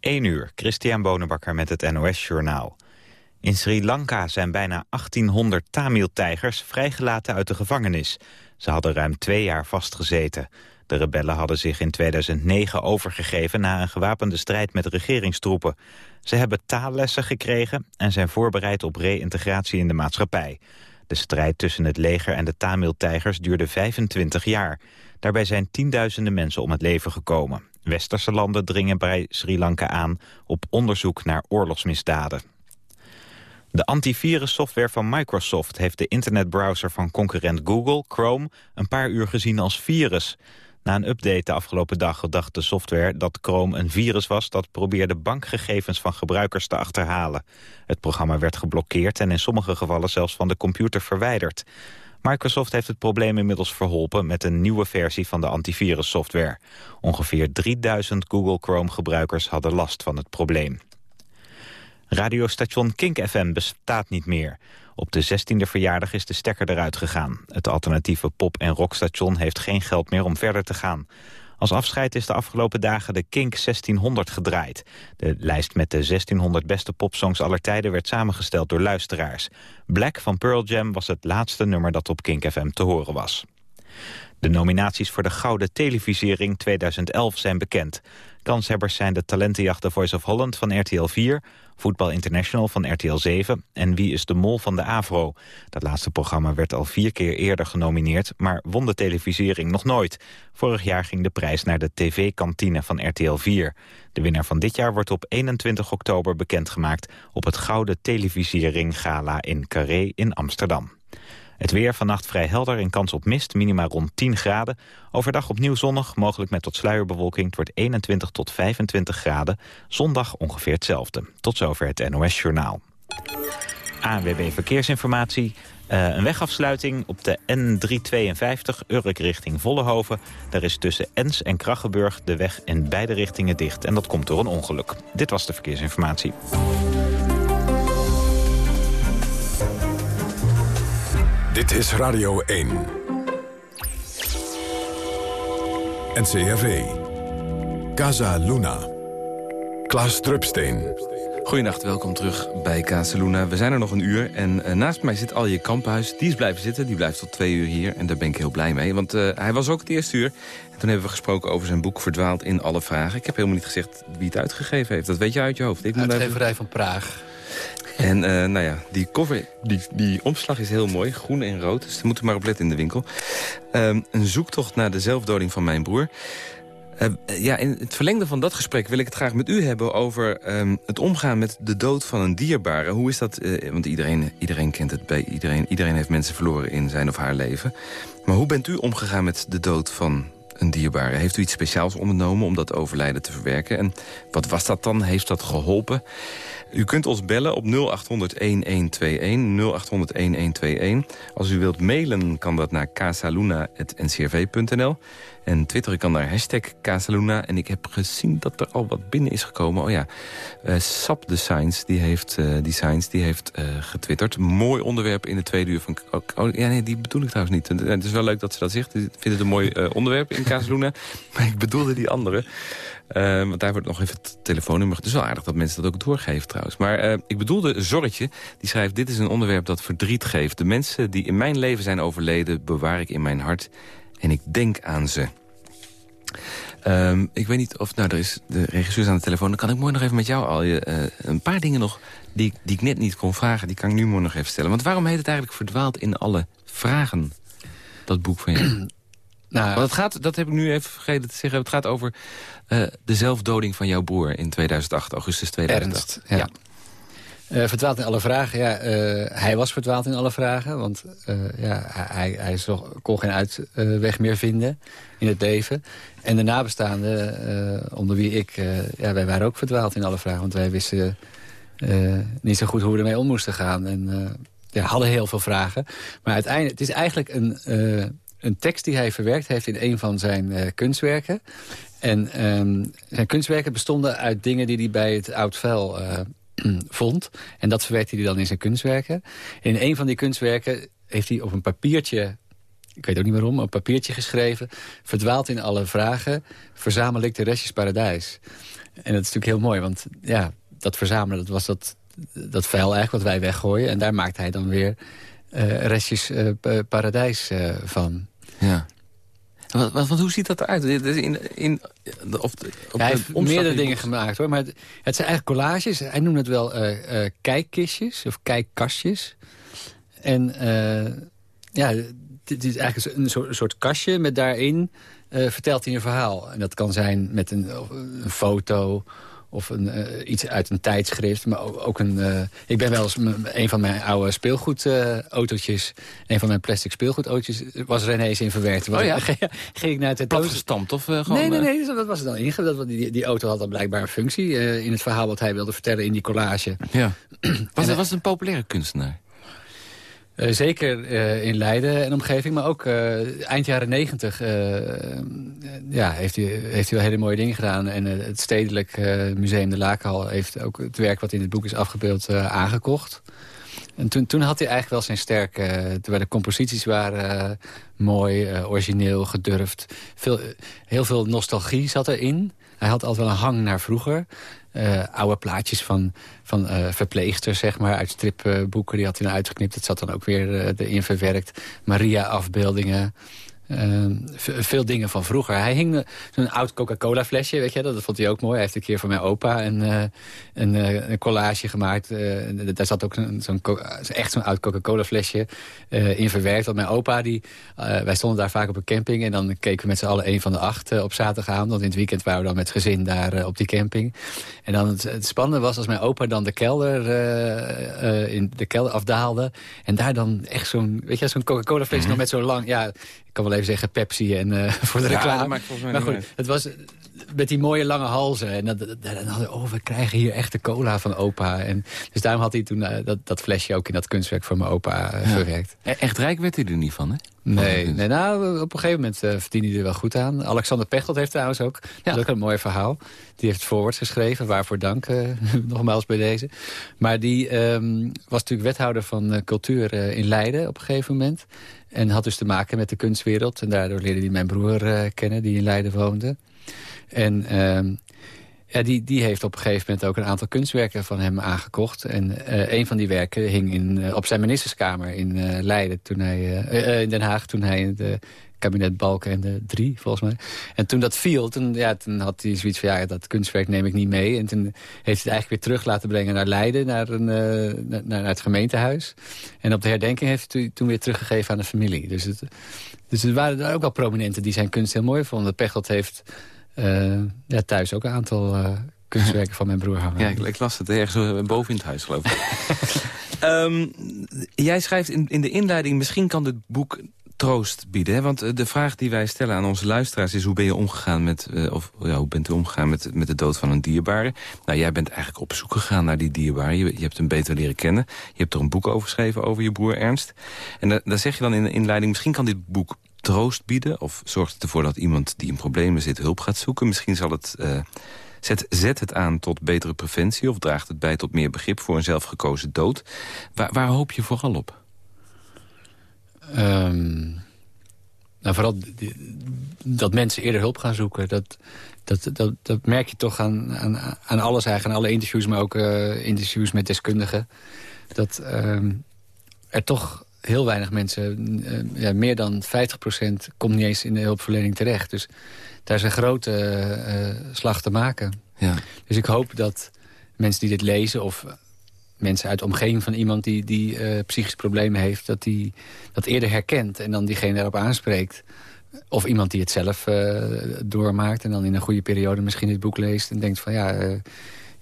1 uur, Christian Bonenbakker met het NOS Journaal. In Sri Lanka zijn bijna 1800 Tamil-tijgers vrijgelaten uit de gevangenis. Ze hadden ruim twee jaar vastgezeten. De rebellen hadden zich in 2009 overgegeven na een gewapende strijd met regeringstroepen. Ze hebben taallessen gekregen en zijn voorbereid op reïntegratie in de maatschappij. De strijd tussen het leger en de Tamil-tijgers duurde 25 jaar. Daarbij zijn tienduizenden mensen om het leven gekomen. Westerse landen dringen bij Sri Lanka aan op onderzoek naar oorlogsmisdaden. De antivirussoftware van Microsoft heeft de internetbrowser van concurrent Google, Chrome, een paar uur gezien als virus. Na een update de afgelopen dag dacht de software dat Chrome een virus was... dat probeerde bankgegevens van gebruikers te achterhalen. Het programma werd geblokkeerd en in sommige gevallen zelfs van de computer verwijderd. Microsoft heeft het probleem inmiddels verholpen met een nieuwe versie van de antivirussoftware. Ongeveer 3000 Google Chrome-gebruikers hadden last van het probleem. Radiostation Kink FM bestaat niet meer. Op de 16e verjaardag is de stekker eruit gegaan. Het alternatieve pop- en rockstation heeft geen geld meer om verder te gaan. Als afscheid is de afgelopen dagen de Kink 1600 gedraaid. De lijst met de 1600 beste popsongs aller tijden werd samengesteld door luisteraars. Black van Pearl Jam was het laatste nummer dat op Kink FM te horen was. De nominaties voor de Gouden Televisiering 2011 zijn bekend. Kanshebbers zijn de talentenjacht Voice of Holland van RTL 4... Voetbal International van RTL 7 en Wie is de Mol van de AVRO. Dat laatste programma werd al vier keer eerder genomineerd... maar won de televisiering nog nooit. Vorig jaar ging de prijs naar de tv-kantine van RTL 4. De winnaar van dit jaar wordt op 21 oktober bekendgemaakt... op het Gouden Televisiering Gala in Carré in Amsterdam. Het weer vannacht vrij helder en kans op mist, minima rond 10 graden. Overdag opnieuw zonnig, mogelijk met tot sluierbewolking. Het wordt 21 tot 25 graden. Zondag ongeveer hetzelfde. Tot zover het NOS Journaal. ANWB Verkeersinformatie. Uh, een wegafsluiting op de N352 Urk richting Vollehoven. Daar is tussen Ens en Kraggenburg de weg in beide richtingen dicht. En dat komt door een ongeluk. Dit was de verkeersinformatie. Dit is Radio 1. NCRV. Casa Luna. Klaas Drupsteen. Goedenacht, welkom terug bij Casa Luna. We zijn er nog een uur en uh, naast mij zit Alje Kamphuis. Die is blijven zitten, die blijft tot twee uur hier. En daar ben ik heel blij mee, want uh, hij was ook het eerste uur. En toen hebben we gesproken over zijn boek Verdwaald in alle vragen. Ik heb helemaal niet gezegd wie het uitgegeven heeft. Dat weet je uit je hoofd. Ik Uitgeverij even... van Praag. En uh, nou ja, die cover, die, die omslag is heel mooi. Groen en rood, dus daar moeten maar op letten in de winkel. Um, een zoektocht naar de zelfdoding van mijn broer. Uh, ja, in het verlengde van dat gesprek wil ik het graag met u hebben... over um, het omgaan met de dood van een dierbare. Hoe is dat? Uh, want iedereen, iedereen kent het bij iedereen. Iedereen heeft mensen verloren in zijn of haar leven. Maar hoe bent u omgegaan met de dood van een dierbare? Heeft u iets speciaals ondernomen om dat overlijden te verwerken? En wat was dat dan? Heeft dat geholpen? U kunt ons bellen op 0800-1121, 0800-1121. Als u wilt mailen kan dat naar casaluna.ncrv.nl. En twitteren kan naar hashtag Casaluna. En ik heb gezien dat er al wat binnen is gekomen. Oh ja, uh, Sap Designs, die heeft, uh, Designs, die heeft uh, getwitterd. Mooi onderwerp in de tweede uur van... Oh, oh, ja, nee, die bedoel ik trouwens niet. Het is wel leuk dat ze dat zegt. Ik vind het een mooi onderwerp in Casaluna. maar ik bedoelde die andere. Uh, want daar wordt nog even het telefoonnummer. Het is wel aardig dat mensen dat ook doorgeven trouwens. Maar uh, ik bedoelde Zorretje, die schrijft... dit is een onderwerp dat verdriet geeft. De mensen die in mijn leven zijn overleden... bewaar ik in mijn hart en ik denk aan ze. Um, ik weet niet of... Nou, er is de regisseur aan de telefoon. Dan kan ik mooi nog even met jou al je, uh, een paar dingen nog... Die, die ik net niet kon vragen, die kan ik nu mooi nog even stellen. Want waarom heet het eigenlijk Verdwaald in alle vragen? Dat boek van jou. Nou, Want het gaat, dat heb ik nu even vergeten te zeggen. Het gaat over uh, de zelfdoding van jouw broer in 2008, augustus 2008. Ernst, ja. Uh, verdwaald in alle vragen. Ja, uh, hij was verdwaald in alle vragen. Want ja, hij, hij zo, kon geen uitweg meer vinden in het leven. En de nabestaanden, onder wie ik... ja, wij waren ook verdwaald in alle vragen. Want wij wisten niet zo goed hoe we ermee om moesten gaan. En ja, hadden heel veel vragen. Maar uiteindelijk, het is eigenlijk een, een tekst die hij verwerkt heeft... in een van zijn kunstwerken. En um, zijn kunstwerken bestonden uit dingen die hij bij het oud vuil uh, vond. En dat verwerkte hij dan in zijn kunstwerken. In een van die kunstwerken heeft hij op een papiertje ik weet ook niet waarom, op papiertje geschreven. Verdwaald in alle vragen, verzamel ik de restjes paradijs. En dat is natuurlijk heel mooi, want ja, dat verzamelen, dat was dat, dat vuil eigenlijk wat wij weggooien. En daar maakt hij dan weer restjes uh, paradijs uh, van. Ja. Wat, wat, hoe ziet dat eruit? In, in, op hij heeft meerdere dingen gemaakt hoor. Maar het, het, zijn eigenlijk collages. Hij noemt het wel kijkkistjes of kijkkastjes. En ja, dit is eigenlijk een soort, soort kastje met daarin vertelt hij een verhaal. En dat kan zijn met een, een foto of een, uh, iets uit een tijdschrift. Maar ook, ook een... Uh, ik ben wel eens een van mijn oude speelgoedautootjes... Een van mijn plastic speelgoedautootjes was René's in verwerkt. Oh ja? ging ik naar het gestampt of gewoon... Nee, nee, nee, dat was het dan inge. Die, die auto had dan blijkbaar een functie... in het verhaal wat hij wilde vertellen in die collage. Ja. was, was het een populaire kunstenaar? Uh, zeker uh, in Leiden en omgeving, maar ook uh, eind jaren negentig ja, heeft, hij, heeft hij wel hele mooie dingen gedaan. En het Stedelijk Museum de Lakenhal heeft ook het werk wat in het boek is afgebeeld aangekocht. En toen, toen had hij eigenlijk wel zijn sterke... terwijl de composities waren mooi, origineel, gedurfd. Veel, heel veel nostalgie zat erin. Hij had altijd wel een hang naar vroeger. Uh, oude plaatjes van, van uh, verpleegsters, zeg maar, uit stripboeken. Die had hij nou uitgeknipt. Dat zat dan ook weer uh, erin verwerkt. Maria-afbeeldingen. Uh, veel dingen van vroeger. Hij hing zo'n oud Coca-Cola flesje, weet je, dat, dat vond hij ook mooi. Hij heeft een keer voor mijn opa een, uh, een, uh, een, collage gemaakt. daar zat ook zo'n echt zo'n oud Coca-Cola flesje in verwerkt. Want mijn opa, die, wij stonden daar vaak op een camping... en dan keken we met z'n allen een van de acht op zaterdagavond. Want in het weekend waren we dan met gezin daar op die camping. En dan het, het, spannende was als mijn opa dan de kelder, in de kelder afdaalde... en daar dan echt zo'n, weet je, zo'n Coca-Cola flesje mm nog met zo lang... Ja, kan wel even zeggen Pepsi en uh, voor de reclame. maar goed, het was met die mooie lange halzen. En dan, dan hadden oh, we krijgen hier echte cola van opa. En, dus daarom had hij toen uh, dat, dat flesje ook in dat kunstwerk voor mijn opa uh, ja. verwerkt. E-, echt rijk werd hij er niet van, hè? Nee, nee nou, op een gegeven moment uh, verdiende hij er wel goed aan. Alexander Pechtold heeft trouwens ook. Ja. Dat is ook een mooi verhaal. Die heeft voorwoord geschreven, waarvoor dank nogmaals bij deze. Maar die um, was natuurlijk wethouder van cultuur in Leiden op een gegeven moment. En had dus te maken met de kunstwereld. En daardoor leerde hij mijn broer uh, kennen, die in Leiden woonde. En uh, ja, die, die heeft op een gegeven moment ook een aantal kunstwerken van hem aangekocht. En uh, een van die werken hing in, op zijn ministerskamer in Leiden, toen hij, in Den Haag, toen hij de kabinet Balken en de drie, volgens mij. En toen dat viel, toen, ja, toen had hij zoiets van... ja, dat kunstwerk neem ik niet mee. En toen heeft hij het eigenlijk weer terug laten brengen naar Leiden... naar, een, naar, naar, het gemeentehuis. En op de herdenking heeft hij toen weer teruggegeven aan de familie. Dus, het, dus er waren er ook wel prominenten die zijn kunst heel mooi vonden. Pechtold heeft ja, thuis ook een aantal... Uh, kunstwerken van mijn broer hangen. Ja, ik, ik las het ergens boven in het huis, geloof ik. um, jij schrijft in, in de inleiding... misschien kan dit boek troost bieden. Hè? Want eh, de vraag die wij stellen aan onze luisteraars is... hoe ben je omgegaan met, uh, of ja, hoe bent u omgegaan met, met de dood van een dierbare? Nou, jij bent eigenlijk op zoek gegaan naar die dierbare. Je, je hebt hem beter leren kennen. Je hebt er een boek over geschreven over je broer Ernst. En da daar zeg je dan in de inleiding... misschien kan dit boek troost bieden... of zorgt het ervoor dat iemand die in problemen zit hulp gaat zoeken. Misschien zal het... Uh, Zet, zet het aan tot betere preventie of draagt het bij tot meer begrip voor een zelfgekozen dood? Waar, waar hoop je vooral op? Um, nou, vooral dat mensen eerder hulp gaan zoeken. Dat, dat, dat, dat merk je toch aan, aan, aan alles eigenlijk. Aan alle interviews, maar ook uh, interviews met deskundigen. Dat um, er toch heel weinig mensen... Uh, ja, meer dan 50% komt niet eens in de hulpverlening terecht. Dus daar is een grote uh, slag te maken. Ja. Dus ik hoop dat mensen die dit lezen... of mensen uit de omgeving van iemand die, die uh, psychische problemen heeft... dat die dat eerder herkent en dan diegene daarop aanspreekt. Of iemand die het zelf uh, doormaakt en dan in een goede periode misschien dit boek leest... en denkt van ja,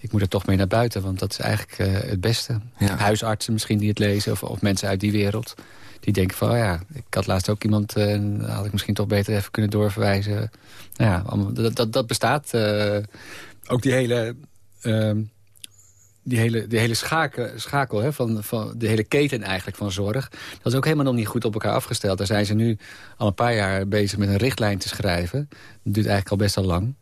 ik moet er toch mee naar buiten, want dat is eigenlijk het beste. Ja. Huisartsen misschien die het lezen of, of mensen uit die wereld... die denken van oh ja, ik had laatst ook iemand... en had ik misschien toch beter even kunnen doorverwijzen. Nou ja, dat, dat, dat bestaat. ook die hele ehm, die hele, die hele schakel, schakel hè, van, van de hele keten eigenlijk van zorg... dat is ook helemaal nog niet goed op elkaar afgesteld. Daar zijn ze nu al een paar jaar bezig met een richtlijn te schrijven. Dat duurt eigenlijk al best al lang.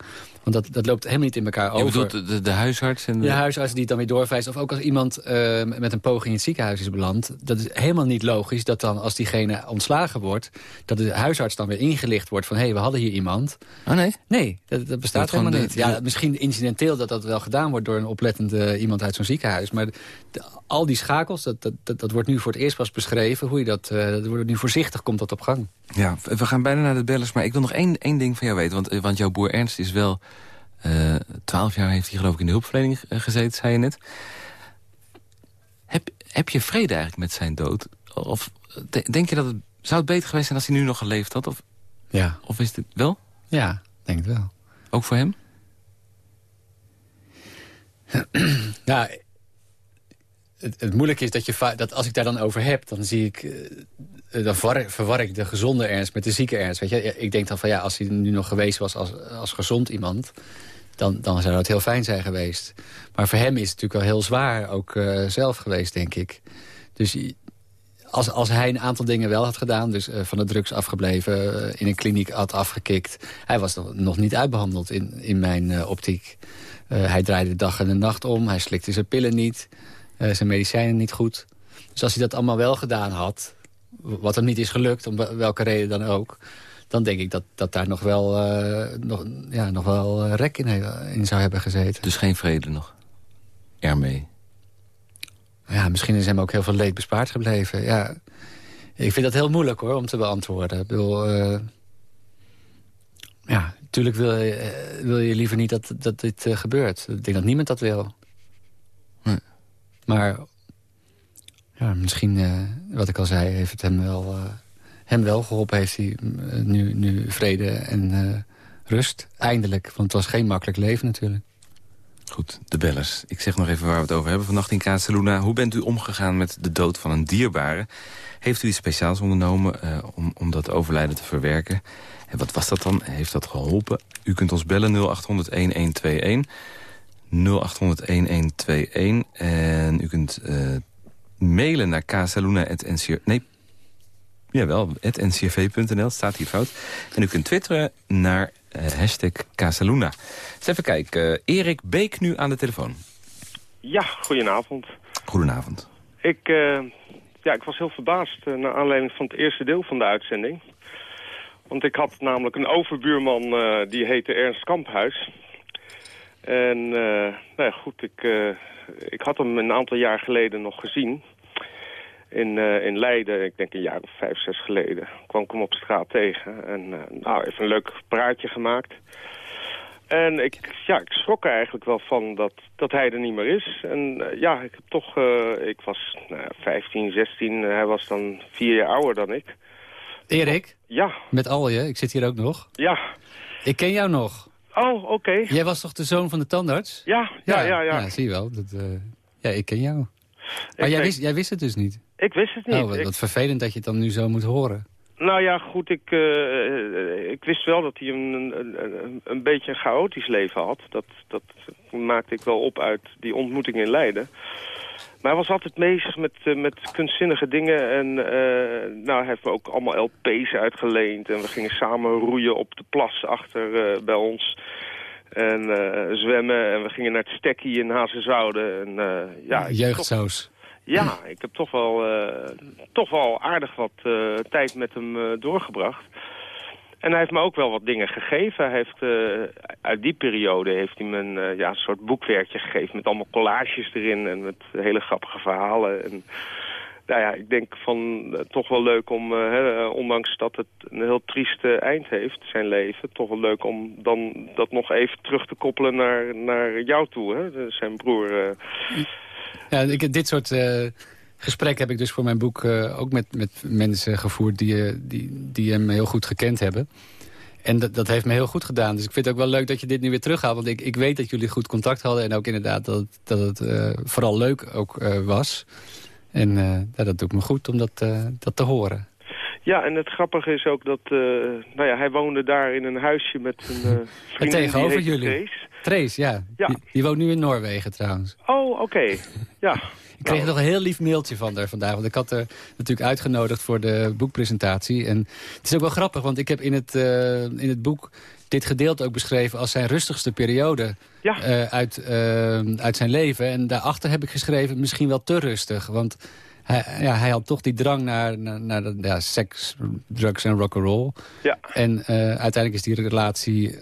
Want dat, dat loopt helemaal niet in elkaar over. Je bedoelt de, de, de huisarts? En de... huisarts die het dan weer doorwijst. Of ook als iemand uh, met een poging in het ziekenhuis is beland. Dat is helemaal niet logisch dat dan als diegene ontslagen wordt... dat de huisarts dan weer ingelicht wordt van... hé, hey, we hadden hier iemand. Oh nee? Nee, dat, dat bestaat helemaal niet. Ja, misschien incidenteel dat dat wel gedaan wordt... door een oplettende iemand uit zo'n ziekenhuis. Maar al die schakels, dat, dat, dat, wordt nu voor het eerst pas beschreven. Hoe je dat, uh, dat wordt nu voorzichtig, komt dat op gang. Ja, we gaan bijna naar de bellers. Maar ik wil nog één, één ding van jou weten. Want, want jouw boer Ernst is wel eh, twaalf jaar heeft hij geloof ik in de hulpverlening eh, gezeten, zei je net. Heb, heb je vrede eigenlijk met zijn dood? Of denk je dat het... Zou het beter geweest zijn als hij nu nog geleefd had? Of, ja. Of is het wel? Ja, denk het wel. Ook voor hem? ja, het, het, moeilijke is dat, je dat als ik daar dan over heb... dan zie ik dan verwar, ik de gezonde ernst met de zieke ernst. Weet je? Ik denk dan van ja, als hij nu nog geweest was als, als gezond iemand dan, dan zou dat heel fijn zijn geweest. Maar voor hem is het natuurlijk wel heel zwaar, ook uh, zelf geweest, denk ik. Dus als, als hij een aantal dingen wel had gedaan... dus uh, van de drugs afgebleven, uh, in een kliniek had afgekikt... hij was nog, niet uitbehandeld in, in mijn optiek. hij draaide de dag en de nacht om, hij slikte zijn pillen niet... zijn medicijnen niet goed. Dus als hij dat allemaal wel gedaan had... wat hem niet is gelukt, om welke reden dan ook dan denk ik dat, dat daar nog wel, uh, nog, ja, nog wel uh, rek in, in zou hebben gezeten. Dus geen vrede nog ermee? Ja, misschien is hem ook heel veel leed bespaard gebleven. Ja, ik vind dat heel moeilijk hoor, om te beantwoorden. Ik bedoel, uh, ja, natuurlijk wil je, wil je liever niet dat, dat dit gebeurt. Ik denk dat niemand dat wil. Nee. Maar ja, misschien, wat ik al zei, heeft het hem wel hem wel geholpen heeft hij eh, nu, nu vrede en uh, rust. Eindelijk, want het was geen makkelijk leven natuurlijk. Goed, de bellers. Ik zeg nog even waar we het over hebben vannacht in Casaluna. Hoe bent u omgegaan met de dood van een dierbare? Heeft u iets speciaals ondernomen uh, om, om dat overlijden te verwerken? En wat was dat dan? Heeft dat geholpen? U kunt ons bellen 0800-1121. 0800-1121. En u kunt mailen naar casaluna.ncr... Nee, Jawel, het ncv.nl staat hier fout. En u kunt twitteren naar uh, hashtag Casaluna. Even kijken. Uh, Erik Beek nu aan de telefoon. Ja, goedenavond. Goedenavond. Ik, uh, ja, ik was heel verbaasd naar aanleiding van het eerste deel van de uitzending. Want ik had namelijk een overbuurman, die heette Ernst Kamphuis. En nou ja, goed, ik, ik had hem een aantal jaar geleden nog gezien in, uh, in Leiden, ik denk een jaar of vijf, zes geleden, kwam ik hem op straat tegen. En uh, nou, even een leuk praatje gemaakt. En ik, ja, ik schrok er eigenlijk wel van dat, dat hij er niet meer is. En uh, ja, ik heb toch, ik was nou, 15, 16, hij was dan vier jaar ouder dan ik. Erik? Ja. Met Alje, ik zit hier ook nog. Ja. Ik ken jou nog. Oh, oké. Jij was toch de zoon van de tandarts? Ja, ja, ja. Ja, ja. zie je wel. Dat, ja, ik ken jou. Maar jij, wist, jij wist het dus niet? Ik wist het niet. Oh, wat, vervelend dat je het dan nu zo moet horen. Nou ja, goed, ik, uh, ik wist wel dat hij een, een, een, beetje een chaotisch leven had. Dat, dat maakte ik wel op uit die ontmoeting in Leiden. Maar hij was altijd bezig met, uh, met kunstzinnige dingen. En uh, nou, hij heeft me ook allemaal LP's uitgeleend. En we gingen samen roeien op de plas achter bij ons. En zwemmen. En we gingen naar het stekkie in Hazenzouden. En, ja, Jeugdsaus. Ja, ik heb toch wel, uh, toch wel aardig wat uh, tijd met hem uh, doorgebracht. En hij heeft me ook wel wat dingen gegeven. Hij heeft, uit die periode heeft hij me een ja, soort boekwerkje gegeven... met allemaal collages erin en met hele grappige verhalen. En, nou ja, ik denk van toch wel leuk om, ondanks dat het een heel trieste eind heeft, zijn leven... toch wel leuk om dan dat nog even terug te koppelen naar, naar jou toe, hè, zijn broer... Ja, ik, dit soort uh, gesprekken heb ik dus voor mijn boek uh, ook met, met mensen gevoerd die, uh, die, die hem heel goed gekend hebben. En dat, dat heeft me heel goed gedaan. Dus ik vind het ook wel leuk dat je dit nu weer terughaalt. Want ik, ik weet dat jullie goed contact hadden. En ook inderdaad dat, dat het vooral leuk ook was. En ja, dat doet me goed om dat, dat te horen. Ja, en het grappige is ook dat nou ja, hij woonde daar in een huisje met een vriendin tegenover jullie. Trace, ja. ja. Die, die, woont nu in Noorwegen trouwens. Oh, oké. Ja. Ik kreeg nog een heel lief mailtje van haar vandaag. Want ik had haar natuurlijk uitgenodigd voor de boekpresentatie. En het is ook wel grappig, want ik heb in het, uh, in het boek dit gedeelte ook beschreven als zijn rustigste periode ja. uh, uit, uh, uit zijn leven. En daarachter heb ik geschreven misschien wel te rustig. Want hij, ja, hij had toch die drang naar, naar, naar de, ja, seks, drugs en rock'n'roll. Ja. En uiteindelijk is die relatie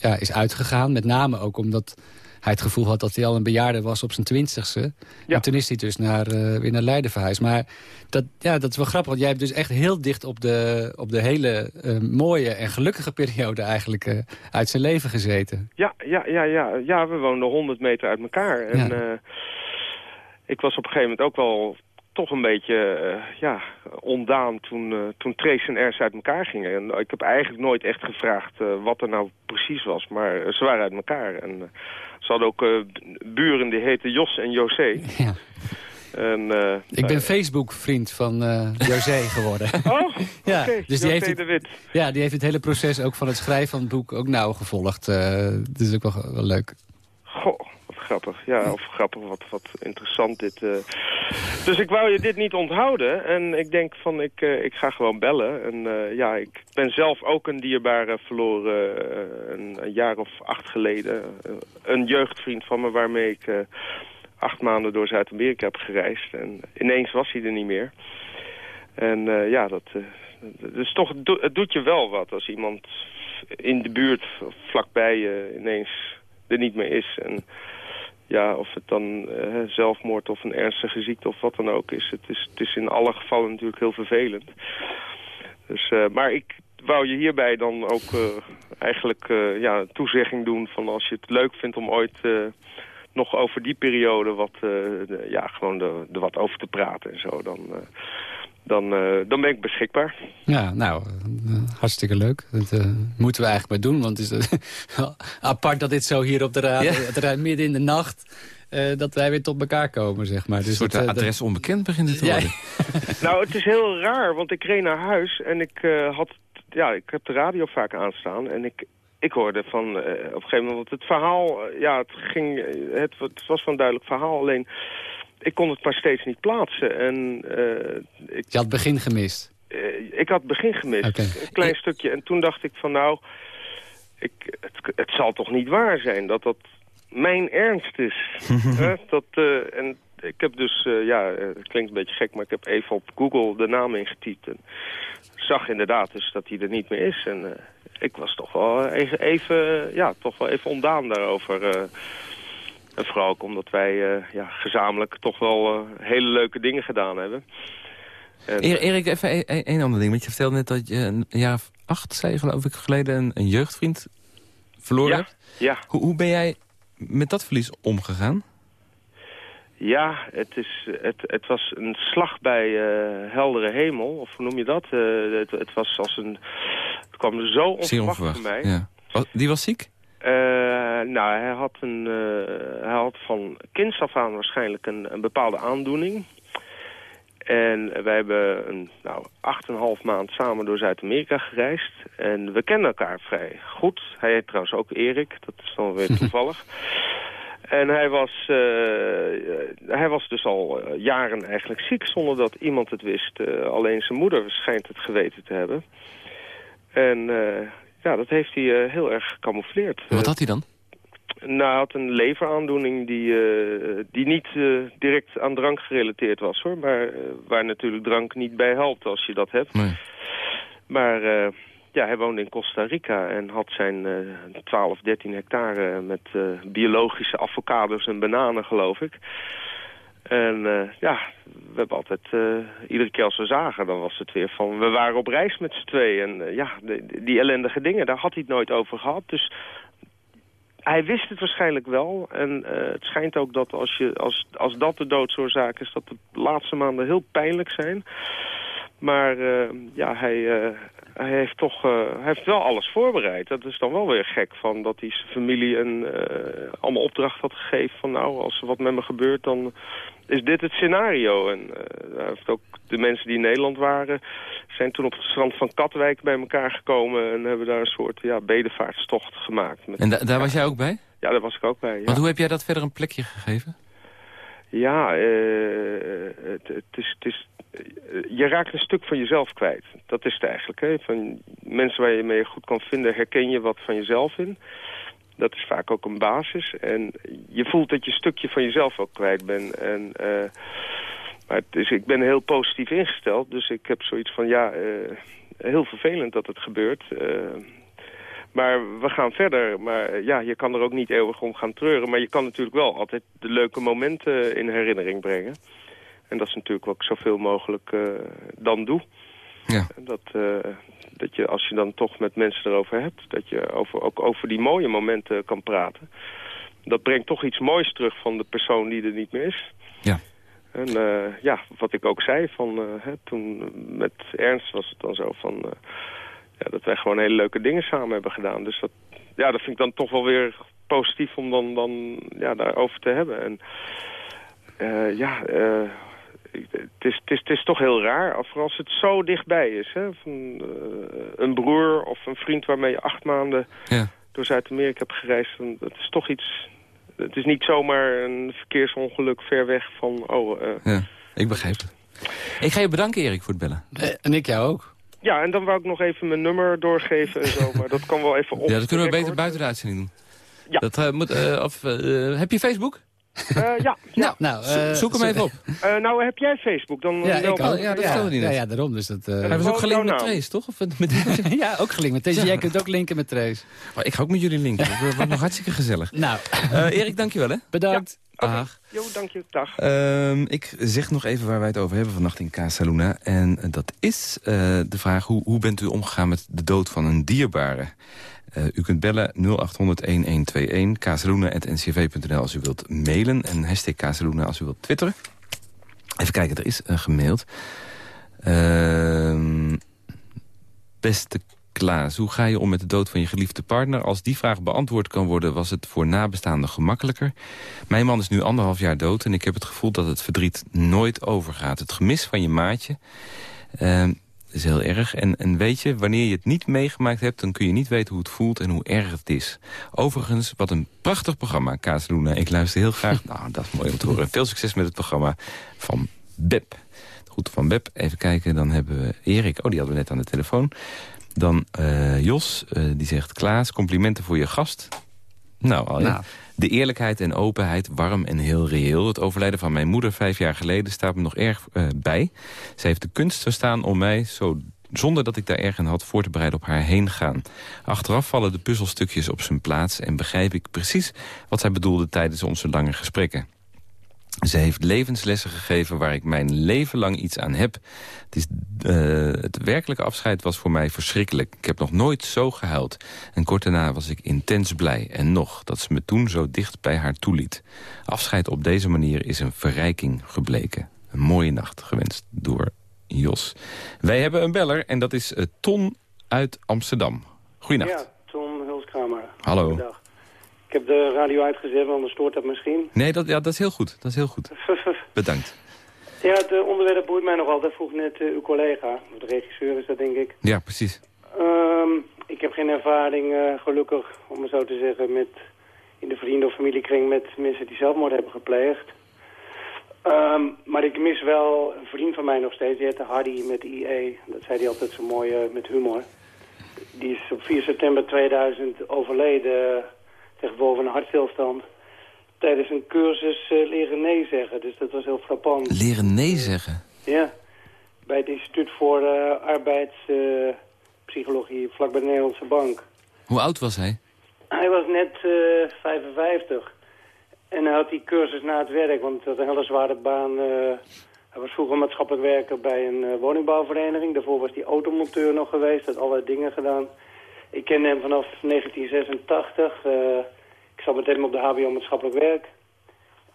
ja, is uitgegaan. Met name ook omdat hij het gevoel had dat hij al een bejaarde was op zijn twintigste. Ja. En toen is hij dus naar, uh, weer naar Leiden verhuisd. Maar dat, ja, dat is wel grappig, want jij hebt dus echt heel dicht op de, op de hele uh, mooie en gelukkige periode eigenlijk uh, uit zijn leven gezeten. Ja, ja, ja, ja. ja we woonden 100 meter uit elkaar. En Ja. ik was op een gegeven moment ook wel toch een beetje uh, ja, ondaan toen, uh, toen Trace en Ernst uit elkaar gingen. En ik heb eigenlijk nooit echt gevraagd uh, wat er nou precies was, maar ze waren uit elkaar. En ze hadden ook buren die heten Jos en José. Ja. En, ik ben Facebook-vriend van José geworden. Oh, ja, okay. dus die heeft, de Wit. Ja, die heeft het hele proces ook van het schrijven van het boek ook nauw gevolgd. dat is ook wel, wel leuk. Goh, grappig. Ja, of grappig, wat, wat interessant dit. Uh... Dus ik wou je dit niet onthouden. En ik denk van, ik, uh, ik ga gewoon bellen. En uh, ja, ik ben zelf ook een dierbare verloren een, een, jaar of acht geleden. een jeugdvriend van me waarmee ik acht maanden door Zuid-Amerika heb gereisd. En ineens was hij er niet meer. En ja, dat... dus toch, het doet je wel wat als iemand in de buurt, vlakbij je, ineens er niet meer is. En ja, of het dan uh, zelfmoord of een ernstige ziekte of wat dan ook is. Het is, het is in alle gevallen natuurlijk heel vervelend. Dus, uh, maar ik wou je hierbij dan ook uh, eigenlijk ja, een toezegging doen van als je het leuk vindt om ooit nog over die periode wat, de, ja, gewoon er wat over te praten en zo. Dan, dan, uh, dan ben ik beschikbaar. Ja, nou, uh, hartstikke leuk. Dat uh, moeten we eigenlijk maar doen. Want het is apart dat dit zo hier op de raad, ja. midden in de nacht... dat wij weer tot elkaar komen, zeg maar. Dus een soort het, adres onbekend begint het te worden. Ja. nou, het is heel raar, want ik reed naar huis en ik had... Ja, ik heb de radio vaak aanstaan en ik, ik hoorde van op een gegeven moment... Het verhaal, ja, het, ging, het, het was van een duidelijk verhaal, alleen ik kon het maar steeds niet plaatsen. En, uh, ik, Je had het begin gemist? Uh, ik had het begin gemist, okay. een klein stukje. En toen dacht ik van nou, ik, het, het zal toch niet waar zijn dat dat mijn ernst is. uh, dat, en ik heb dus, ja, het klinkt een beetje gek, maar ik heb even op Google de naam ingetypt. En zag inderdaad dus dat hij er niet meer is. En ik was toch wel even, even, ja, toch wel even ondaan daarover... En vooral ook omdat wij uh, ja, gezamenlijk toch wel uh, hele leuke dingen gedaan hebben. En, Erik, even een, een ander ding. Want je vertelde net dat je een jaar of acht, zei je, geloof ik, geleden een, een jeugdvriend verloren ja, hebt. Ja. Hoe, hoe ben jij met dat verlies omgegaan? Ja, het, is, het, het was een slag bij uh, heldere hemel. Of hoe noem je dat? het, het was als een... Het kwam zo onverwacht bij mij. Ja. Die was ziek? Uh, nou, hij had, een, uh, hij had van kinds af aan waarschijnlijk een, een bepaalde aandoening. En wij hebben een, nou, acht en een half maand samen door Zuid-Amerika gereisd. En we kennen elkaar vrij goed. Hij heet trouwens ook Erik, dat is dan weer toevallig. En hij was, uh, hij was dus al jaren eigenlijk ziek zonder dat iemand het wist. alleen zijn moeder schijnt het geweten te hebben. En ja, dat heeft hij uh, heel erg gecamoufleerd. En wat had hij dan? Nou, hij had een leveraandoening die, uh, die niet uh, direct aan drank gerelateerd was, hoor. Maar waar natuurlijk drank niet bij helpt als je dat hebt. Nee. Maar ja, hij woonde in Costa Rica en had zijn 12, 13 hectare met biologische avocados en bananen, geloof ik. En uh, ja, we hebben altijd, uh, iedere keer als we zagen, dan was het weer van... We waren op reis met z'n tweeën en uh, ja, die ellendige dingen, daar had hij het nooit over gehad. Dus hij wist het waarschijnlijk wel. En het schijnt ook dat als, je, als, als dat de doodsoorzaak is, dat de laatste maanden heel pijnlijk zijn. Maar ja, hij, hij heeft toch hij heeft wel alles voorbereid. Dat is dan wel weer gek van dat hij zijn familie een, allemaal opdracht had gegeven van nou, als er wat met me gebeurt, dan is dit het scenario. En uh, heeft ook de mensen die in Nederland waren... zijn toen op het strand van Katwijk bij elkaar gekomen... en hebben daar een soort ja, bedevaartstocht gemaakt. Met en da daar was jij ook bij? Ja, daar was ik ook bij, ja. Want hoe heb jij dat verder een plekje gegeven? Ja, uh, het, het, is, het is, je raakt een stuk van jezelf kwijt. Dat is het eigenlijk. Hè? Van mensen waar je mee goed kan vinden, herken je wat van jezelf in. Dat is vaak ook een basis. En je voelt dat je een stukje van jezelf ook kwijt bent. En, maar het is, ik ben heel positief ingesteld. Dus ik heb zoiets van, ja, heel vervelend dat het gebeurt. Uh, maar we gaan verder. Maar ja, je kan er ook niet eeuwig om gaan treuren. Maar je kan natuurlijk wel altijd de leuke momenten in herinnering brengen. En dat is natuurlijk wat ik zoveel mogelijk uh, dan doe. Ja. Dat, uh, dat je, als je dan toch met mensen erover hebt... dat je over, ook over die mooie momenten kan praten. Dat brengt toch iets moois terug van de persoon die er niet meer is. Ja. En uh, ja, wat ik ook zei, van, hè, toen met Ernst was het dan zo van... ja, dat wij gewoon hele leuke dingen samen hebben gedaan. Dus dat, ja, dat vind ik dan toch wel weer positief om dan, dan ja, daarover te hebben. En ja, het is, het, is, het is toch heel raar, vooral als het zo dichtbij is. Hè? Van, uh, een broer of een vriend waarmee je acht maanden ja. door Zuid-Amerika hebt gereisd. Dat is toch iets... Het is niet zomaar een verkeersongeluk ver weg van... Oh, uh, ja, ik begrijp het. Ik ga je bedanken, Erik, voor het bellen. En ik jou ook. Ja, en dan wou ik nog even mijn nummer doorgeven en zo. Maar dat kan wel even op. Ja, dat kunnen we beter buiten de uitzending doen. Ja. Dat, moet, of, heb je Facebook? Uh, ja, ja. Nou, uh, Zoek hem even op. Uh, nou, heb jij Facebook? Dan, ja, ik oh, ja, dat ja, niet ja, ja, daarom. Dus dat, Hij was ook gelinkt met Trace, toch? Of met ja, ook gelinkt met Trace. Jij kunt ook linken met Trace. Maar ik ga ook met jullie linken. Dat wordt nog hartstikke gezellig. Nou. Erik, dankjewel hè. Bedankt. Ja. Okay. Jo, dank je. Dag. Uh, ik zeg nog even waar wij het over hebben vannacht in Casa Luna. En dat is de vraag, hoe, hoe bent u omgegaan met de dood van een dierbare? Uh, u kunt bellen 0800-1121, kazeluna.ncv.nl als u wilt mailen. En hashtag Kazeluna als u wilt twitteren. Even kijken, er is uh, gemaild. Uh, beste Klaas, hoe ga je om met de dood van je geliefde partner? Als die vraag beantwoord kan worden, was het voor nabestaanden gemakkelijker. Mijn man is nu anderhalf jaar dood en ik heb het gevoel dat het verdriet nooit overgaat. Het gemis van je maatje... Is heel erg. En, en weet je, wanneer je het niet meegemaakt hebt... dan kun je niet weten hoe het voelt en hoe erg het is. Overigens, wat een prachtig programma, Kaas Luna. Ik luister heel graag. nou, dat is mooi om te horen. Veel succes met het programma van Beb. Goed, van Beb. Even kijken, dan hebben we Erik. Oh, die hadden we net aan de telefoon. Dan uh, Jos, uh, die zegt... Klaas, complimenten voor je gast. Nou, al ja. Nou. De eerlijkheid en openheid, warm en heel reëel. Het overlijden van mijn moeder vijf jaar geleden staat me nog erg uh, bij. Ze heeft de kunst verstaan om mij, zo, zonder dat ik daar erg in had, voor te bereiden op haar heen gaan. Achteraf vallen de puzzelstukjes op zijn plaats en begrijp ik precies wat zij bedoelde tijdens onze lange gesprekken. Ze heeft levenslessen gegeven waar ik mijn leven lang iets aan heb. Het, is, uh, het werkelijke afscheid was voor mij verschrikkelijk. Ik heb nog nooit zo gehuild. En kort daarna was ik intens blij. En nog, dat ze me toen zo dicht bij haar toeliet. Afscheid op deze manier is een verrijking gebleken. Een mooie nacht gewenst door Jos. Wij hebben een beller en dat is uh, Ton uit Amsterdam. Goeienacht. Ja, Ton Hulskramer. Hallo. Goedendag. Ik heb de radio uitgezet, want anders stoort dat misschien. Nee, dat, ja, dat is heel goed. Dat is heel goed. Bedankt. Ja, het uh, onderwerp boeit mij nog altijd. Vroeg net uh, uw collega, de regisseur is dat denk ik. Ja, precies. Um, ik heb geen ervaring, uh, gelukkig, om het zo te zeggen, met in de vrienden- of familiekring met mensen die zelfmoord hebben gepleegd. Um, maar ik mis wel een vriend van mij nog steeds, die heette Hardy met IE. Dat zei hij altijd zo mooi met humor. Die is op 4 september 2000 overleden tegenwoordig een hartstilstand. Tijdens een cursus uh, leren nee zeggen. Dus dat was heel frappant. Leren nee zeggen? Ja. Bij het Instituut voor uh, Arbeidspsychologie, vlak bij de Nederlandse Bank. Hoe oud was hij? Hij was net uh, 55. En hij had die cursus na het werk, want hij had een hele zware baan. hij was vroeger maatschappelijk werker bij een woningbouwvereniging. Daarvoor was hij automonteur nog geweest, had allerlei dingen gedaan. Ik kende hem vanaf 1986. Uh, ik zat met hem op de HBO maatschappelijk werk.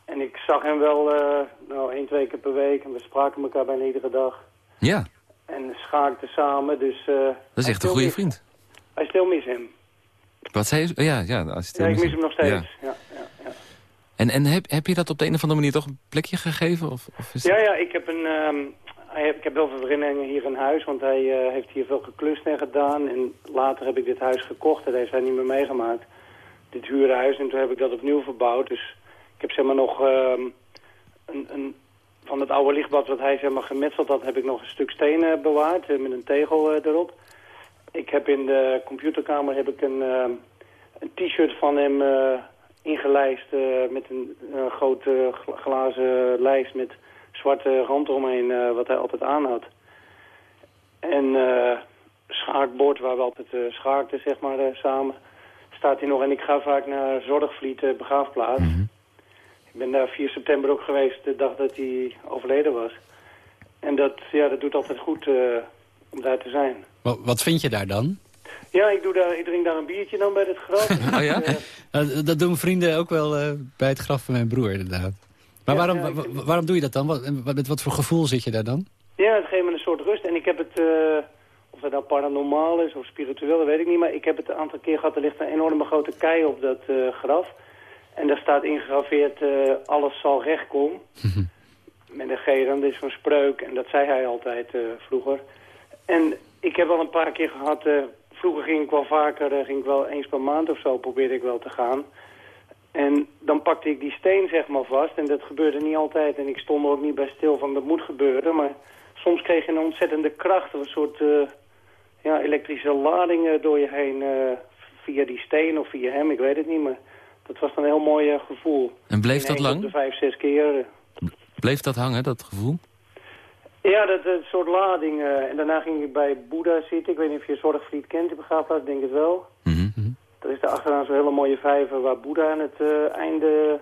En ik zag hem wel uh, nou, één, twee keer per week. En we spraken elkaar bijna iedere dag. Ja. En schaakten samen. Dus, uh, dat is echt een goede mis, vriend. Hij stil mis hem. Wat zei je? Ja, ja, als ja ik mis hem nog steeds. Ja. Ja, ja, En, en heb, heb je dat op de een of andere manier toch een plekje gegeven? Of, of is ja, ja, ik heb een... Um, ik heb heel veel herinneringen hier in huis, want hij uh, heeft hier veel geklust en gedaan. En later heb ik dit huis gekocht, dat heeft hij niet meer meegemaakt. Dit huurhuis, en toen heb ik dat opnieuw verbouwd. Dus ik heb zeg maar nog uh, een, een, van het oude lichtbad wat hij zeg maar gemetseld had, heb ik nog een stuk steen eh, bewaard eh, met een tegel eh, erop. Ik heb in de computerkamer heb ik een, eh, een t-shirt van hem eh, ingelijst eh, met een eh, grote gla- glazen lijst met zwarte rand omheen eh, wat hij altijd aan had. En eh schaakbord waar we altijd eh, schaakten zeg maar eh, samen staat hij nog. En ik ga vaak naar Zorgvliet, begraafplaats. Ik ben daar 4 september ook geweest, de dag dat hij overleden was. En dat, ja, dat doet altijd goed eh, om daar te zijn. Wat, wat vind je daar dan? Ja, ik, doe daar, ik drink daar een biertje dan bij het graf. Oh ja? Dat doen vrienden ook wel eh, bij het graf van mijn broer, inderdaad. Maar Ja, waarom, ja, ik- waarom doe je dat dan? Wat, met wat voor gevoel zit je daar dan? Ja, het geeft me een soort rust. En ik heb het, eh, of het nou paranormaal is of spiritueel, dat weet ik niet. Maar ik heb het een aantal keer gehad, er ligt een enorme grote kei op dat eh, graf. En daar staat ingegraveerd, eh, alles zal recht komen. Met een Geran, dat is zo'n spreuk. En dat zei hij altijd vroeger. En ik heb wel een paar keer gehad, eh, vroeger ging ik wel vaker, ging ik wel eens per maand of zo, probeerde ik wel te gaan. En dan pakte ik die steen zeg maar vast en dat gebeurde niet altijd. En ik stond er ook niet bij stil van dat moet gebeuren. Maar soms kreeg je een ontzettende kracht, een soort eh, ja, elektrische lading eh, door je heen. eh, via die steen of via hem, ik weet het niet. Maar dat was dan een heel mooi eh, gevoel. En bleef dat op De lang? vijf, zes keer. Bleef dat hangen, dat gevoel? Ja, dat, dat soort lading. eh, en daarna ging ik bij Boeddha zitten. Ik weet niet of je Zorgvliet kent, die begraafplaats, denk het wel. Mhm. Er is daar achteraan zo'n hele mooie vijver waar Boeddha aan het eh, einde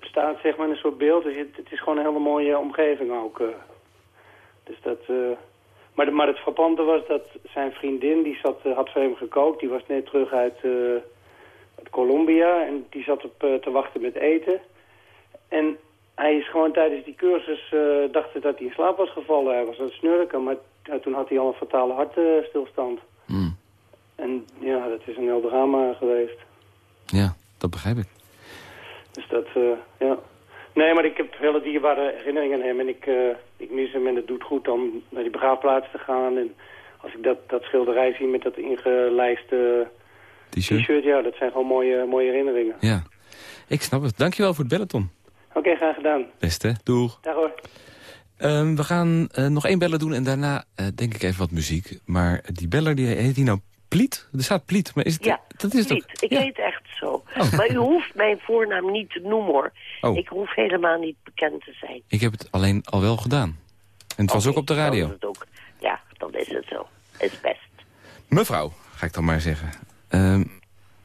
staat, zeg maar, in een soort beeld. Dus het, is gewoon een hele mooie omgeving ook. eh. Dus dat... eh, maar, maar het frappante was dat zijn vriendin, die zat, had voor hem gekookt. Die was net terug uit, uit Colombia en die zat op te wachten met eten. En hij is gewoon tijdens die cursus, dacht dat hij in slaap was gevallen. Hij was aan het snurken, maar toen had hij al een fatale hartstilstand. En ja, dat is een heel drama geweest. Ja, dat begrijp ik. Dus dat, eh, ja. Nee, maar ik heb hele dierbare herinneringen aan hem. En ik, eh, ik mis hem en het doet goed om naar die begraafplaats te gaan. En als ik dat, dat schilderij zie met dat ingelijste T-shirt? t-shirt, ja, dat zijn gewoon mooie, mooie herinneringen. Ja. Ik snap het. Dankjewel voor het bellen, Tom. Oké, graag gedaan. Beste, doeg. Dag hoor. Ehm, we gaan eh, nog één beller doen en daarna eh, denk ik even wat muziek. Maar die beller, die, heet die nou Pliet? Er staat Pliet, maar is het... Ja, dat is het ook. Ik heet echt zo. Oh. Maar u hoeft mijn voornaam niet te noemen, hoor. Oh. Ik hoef helemaal niet bekend te zijn. Ik heb het alleen al wel gedaan. En het was ook op de radio. het ook. Ja, dan is het zo. Is best. Mevrouw, ga ik dan maar zeggen. Ehm,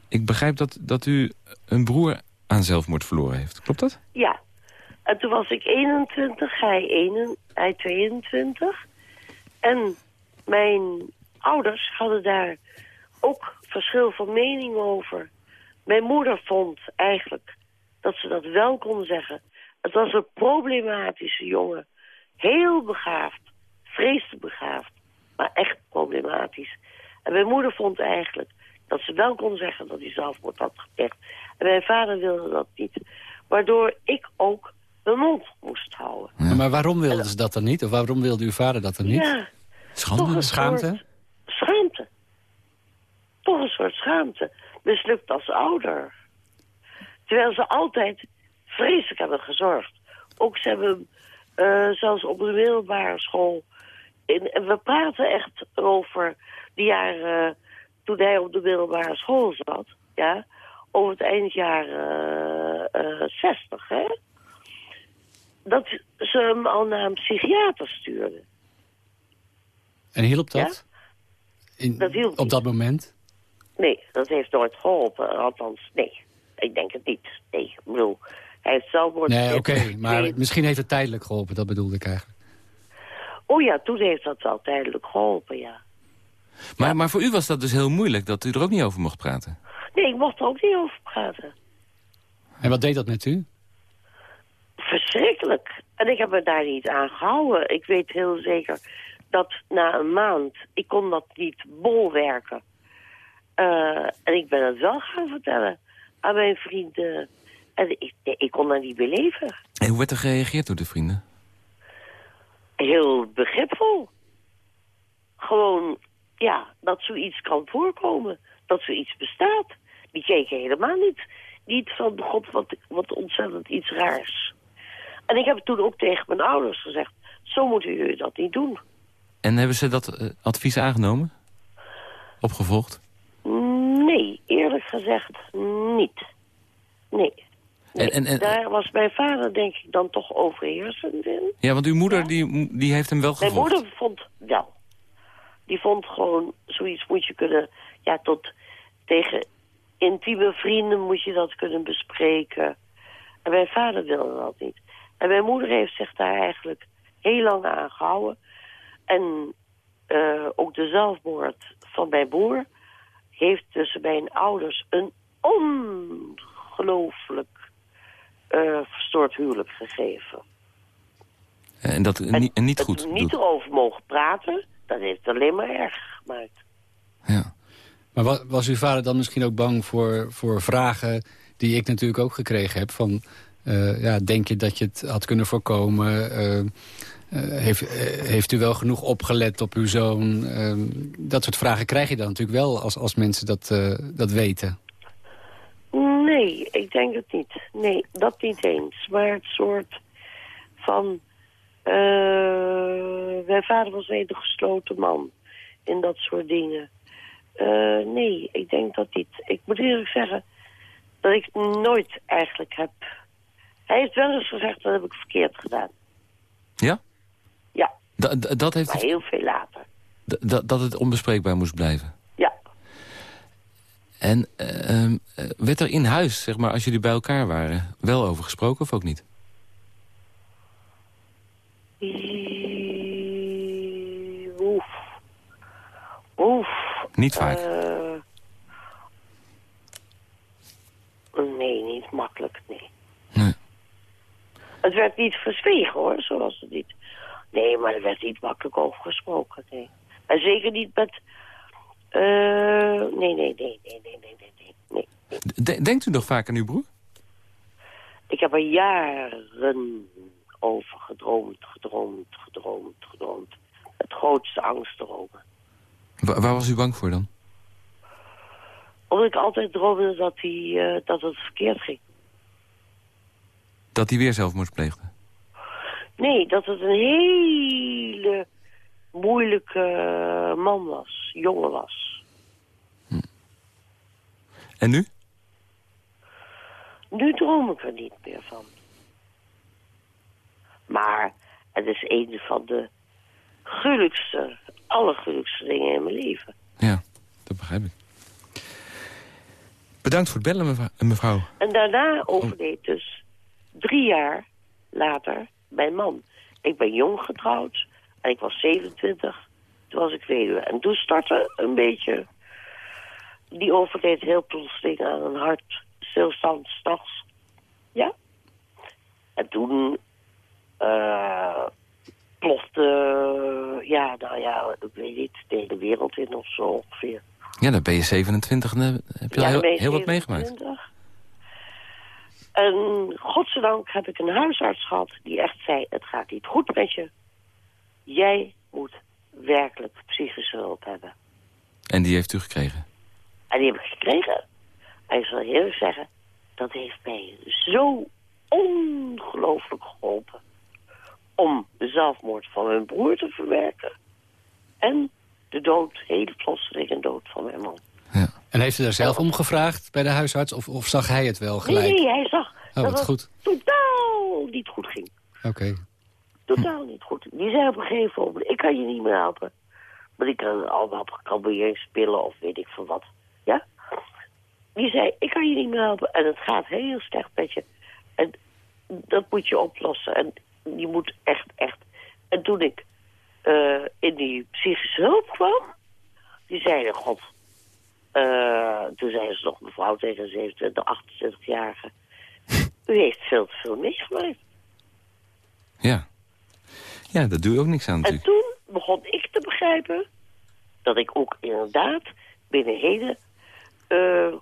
ik begrijp dat, dat u een broer aan zelfmoord verloren heeft. Klopt dat? Ja. En toen was ik 21, hij, 1, hij 22. En mijn ouders hadden daar ook verschil van mening over. Mijn moeder vond eigenlijk dat ze dat wel kon zeggen. Het was een problematische jongen. Heel begaafd. Vreselijk begaafd. Maar echt problematisch. En mijn moeder vond eigenlijk dat ze wel kon zeggen dat hij zelfmoord had gepleegd. En mijn vader wilde dat niet. Waardoor ik ook mijn mond moest houden. Maar waarom wilden ze dat dan niet? Of waarom wilde uw vader dat dan niet? Ja, Schande. toch een schaamte? soort schaamte. Een soort schaamte. Mislukt als ouder. Terwijl ze altijd vreselijk hebben gezorgd. Ook ze hebben eh, zelfs op de middelbare school... In, en we praten echt over de jaren eh, toen hij op de middelbare school zat. Ja, over het eind jaren eh, 60, hè. Dat ze hem al naar een psychiater stuurden. En hielp dat? In, Dat hielp op niet. dat moment? Nee, dat heeft nooit geholpen. Althans, nee. Ik denk het niet. Nee, ik bedoel, hij heeft zelfmoord Nee, oké. maar Nee. misschien heeft het tijdelijk geholpen. Dat bedoelde ik eigenlijk. Oh ja, toen heeft dat wel tijdelijk geholpen, ja. Maar, maar voor u was dat dus heel moeilijk dat u er ook niet over mocht praten. Nee, ik mocht er ook niet over praten. En wat deed dat met u? Verschrikkelijk. En ik heb me daar niet aan gehouden. Ik weet heel zeker dat na een maand, ik kon dat niet bolwerken. Eh, en ik ben het wel gaan vertellen aan mijn vrienden. En ik, ik kon daar niet beleven. En hoe werd er gereageerd door de vrienden? heel begripvol. Gewoon, ja, dat zoiets kan voorkomen. Dat zoiets bestaat. Die keken helemaal niet, niet van, god, wat, wat ontzettend iets raars. En ik heb toen ook tegen mijn ouders gezegd... zo moeten jullie dat niet doen. En hebben ze dat eh, advies aangenomen? Opgevolgd? Nee, eerlijk gezegd niet. Nee. Nee, En- en- en- Daar was mijn vader denk ik dan toch overheersend in. Ja, want uw moeder die, die heeft hem wel Mijn gevolgd. moeder vond wel. Die vond gewoon, zoiets moet je kunnen... Ja, tot tegen intieme vrienden moet je dat kunnen bespreken. En mijn vader wilde dat niet. En mijn moeder heeft zich daar eigenlijk heel lang aan gehouden. En eh, ook de zelfmoord van mijn broer... heeft tussen mijn ouders een ongelooflijk eh, verstoord huwelijk gegeven. En dat niet, en niet goed niet doet. erover mogen praten, dat heeft het alleen maar erg gemaakt. Ja. Maar wa- was uw vader dan misschien ook bang voor, voor vragen die ik natuurlijk ook gekregen heb? Van, eh, ja, denk je dat je het had kunnen voorkomen? Eh, heeft, eh, heeft u wel genoeg opgelet op uw zoon? Eh, dat soort vragen krijg je dan natuurlijk wel als, als mensen dat, eh, dat weten. Nee, ik denk het niet. Nee, dat niet eens. Maar het soort van... eh, mijn vader was een gesloten man in dat soort dingen. Eh, nee, ik denk dat niet. Ik moet eerlijk zeggen dat ik nooit eigenlijk heb... Hij heeft wel eens gezegd, dat heb ik verkeerd gedaan. Da- dat heeft maar heel veel later. da- da- dat het onbespreekbaar moest blijven. Ja. En eh, ehm, eh, werd er in huis, zeg maar, als jullie bij elkaar waren... wel over gesproken of ook niet? Oef. Oef. Niet vaak. Eh, nee, niet makkelijk, nee. Nee. Het werd niet verzwegen hoor, zoals het niet. Nee, maar er werd niet makkelijk over gesproken, nee. En zeker niet met... eh nee, nee, nee, nee, nee, nee, nee, nee, nee. De- denkt u nog vaak aan uw broer? Ik heb er jaren over gedroomd, gedroomd, gedroomd, gedroomd. Het grootste angstdromen. Wa- waar was u bang voor dan? Omdat ik altijd droomde dat, hij, eh, dat het verkeerd ging. Dat hij weer zelfmoord pleegde? Nee, dat het een hele moeilijke man was, jongen was. En nu? Nu droom ik er niet meer van. Maar het is een van de gruwelijkste, allergruwelijkste dingen in mijn leven. Ja, dat begrijp ik. Bedankt voor het bellen, mevrouw- mevrouw. En daarna overleed dus drie jaar later mijn man. Ik ben jong getrouwd en ik was 27. Toen was ik weduwe. En toen startte een beetje... Die overleed heel plotseling aan een hartstilstand s'nachts. Ja. En toen... eh plofte... Ja, nou ja, ik weet niet, de hele wereld in of zo ongeveer. Ja, dan ben je 27 en heb je al heel, heel wat meegemaakt. 27. En godzijdank heb ik een huisarts gehad die echt zei... het gaat niet goed met je. Jij moet werkelijk psychische hulp hebben. En die heeft u gekregen? En die heb ik gekregen. En ik zal eerlijk zeggen... dat heeft mij zo ongelooflijk geholpen... om de zelfmoord van mijn broer te verwerken... en de dood, hele plotselinge dood van mijn man. En heeft u daar zelf om gevraagd bij de huisarts? Of, of zag hij het wel gelijk? nee, hij zag Oh, dat wat het goed. totaal niet goed ging. Oké. Totaal niet goed. Die zei op een gegeven moment, ik kan je niet meer helpen. Want ik kan allemaal kalmeringspillen of weet ik veel wat. Ja? Die zei, ik kan je niet meer helpen. En het gaat heel slecht met je. En dat moet je oplossen. En je moet echt, echt... En toen ik eh, in die psychische hulp kwam... Die zeiden, god... eh, toen zei ze nog mevrouw tegen 27, 28-jarige... U heeft veel te veel meegemaakt. Ja. Ja, daar doe je ook niks aan En natuurlijk. toen begon ik te begrijpen dat ik ook inderdaad binnen hele, eh,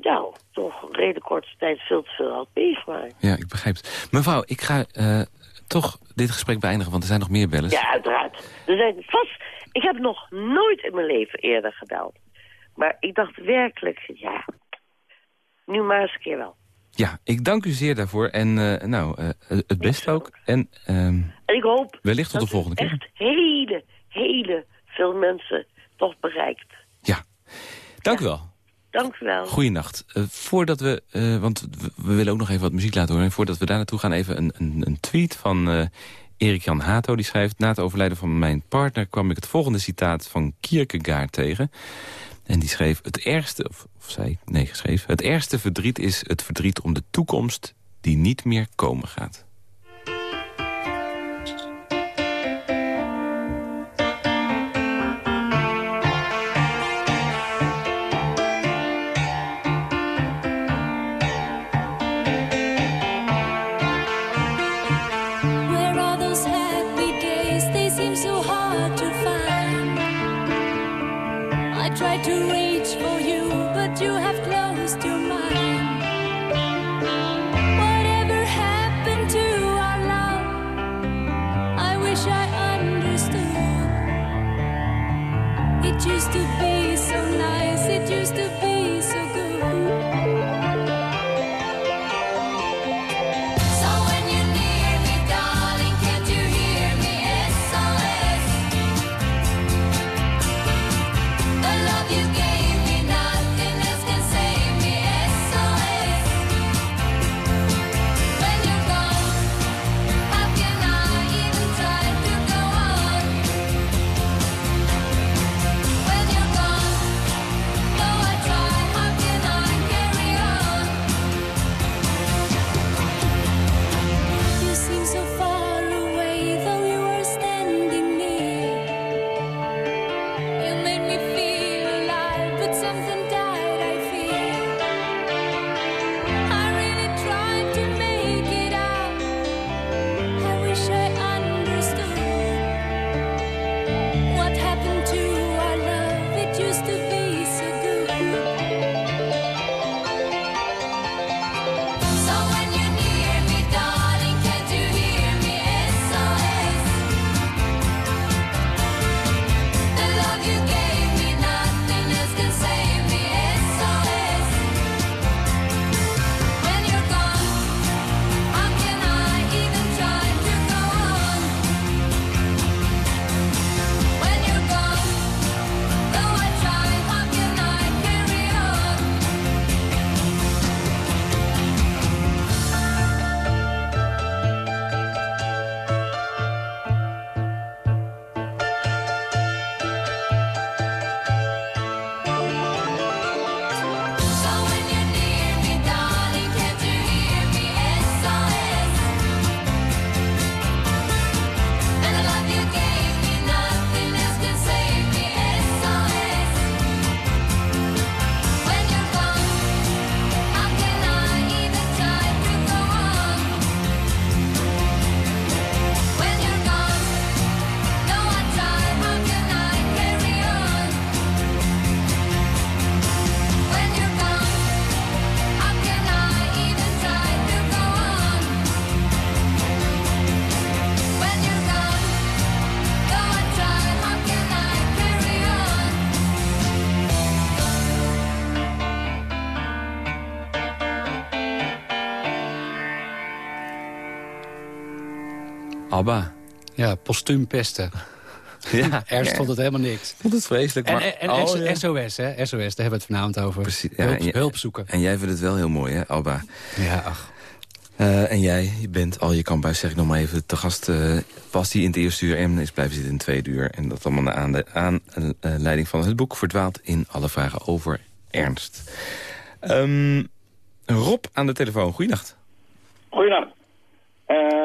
nou, toch een redelijk korte tijd veel te veel had meegemaakt. Ja, ik begrijp het. Mevrouw, ik ga eh, toch dit gesprek beëindigen, want er zijn nog meer bellers. Ja, uiteraard. Er zijn vast, ik heb nog nooit in mijn leven eerder gebeld. Maar ik dacht werkelijk, ja, nu maar eens een keer wel. Ja, ik dank u zeer daarvoor. En uh, nou, uh, het beste ook. En, um, en ik hoop wellicht tot de volgende keer. echt hele, hele veel mensen toch bereikt. Ja, dank ja. u wel. Dank u wel. Goeienacht. Uh, voordat we, want we, willen ook nog even wat muziek laten horen. En voordat we daar naartoe gaan, even een, een, een tweet van Erik-Jan Hato. Die schrijft, na het overlijden van mijn partner kwam ik het volgende citaat van Kierkegaard tegen. En die schreef, het ergste, of, of zij, nee, geschreven... het ergste verdriet is het verdriet om de toekomst die niet meer komen gaat. It used to be so nice. It used to be. ABBA. Ja, postuum pesten. Ja, Erst vond het helemaal niks. Vond het vreselijk. Maar, en, en, en SOS, hè? SOS, daar hebben we het vanavond over. Precies. Ja, hulp, en, hulp, zoeken. En jij vindt het wel heel mooi, hè, Alba? Ja, ach. Uh, en jij, je bent al je kamphuis, zeg ik nog maar even, te gast uh, was die in het eerste uur en is blijven zitten in het tweede uur. En dat allemaal aan de aanleiding van het boek Verdwaald in alle vragen over ernst. Um, Rob aan de telefoon, goeienacht. Goeienacht. Um,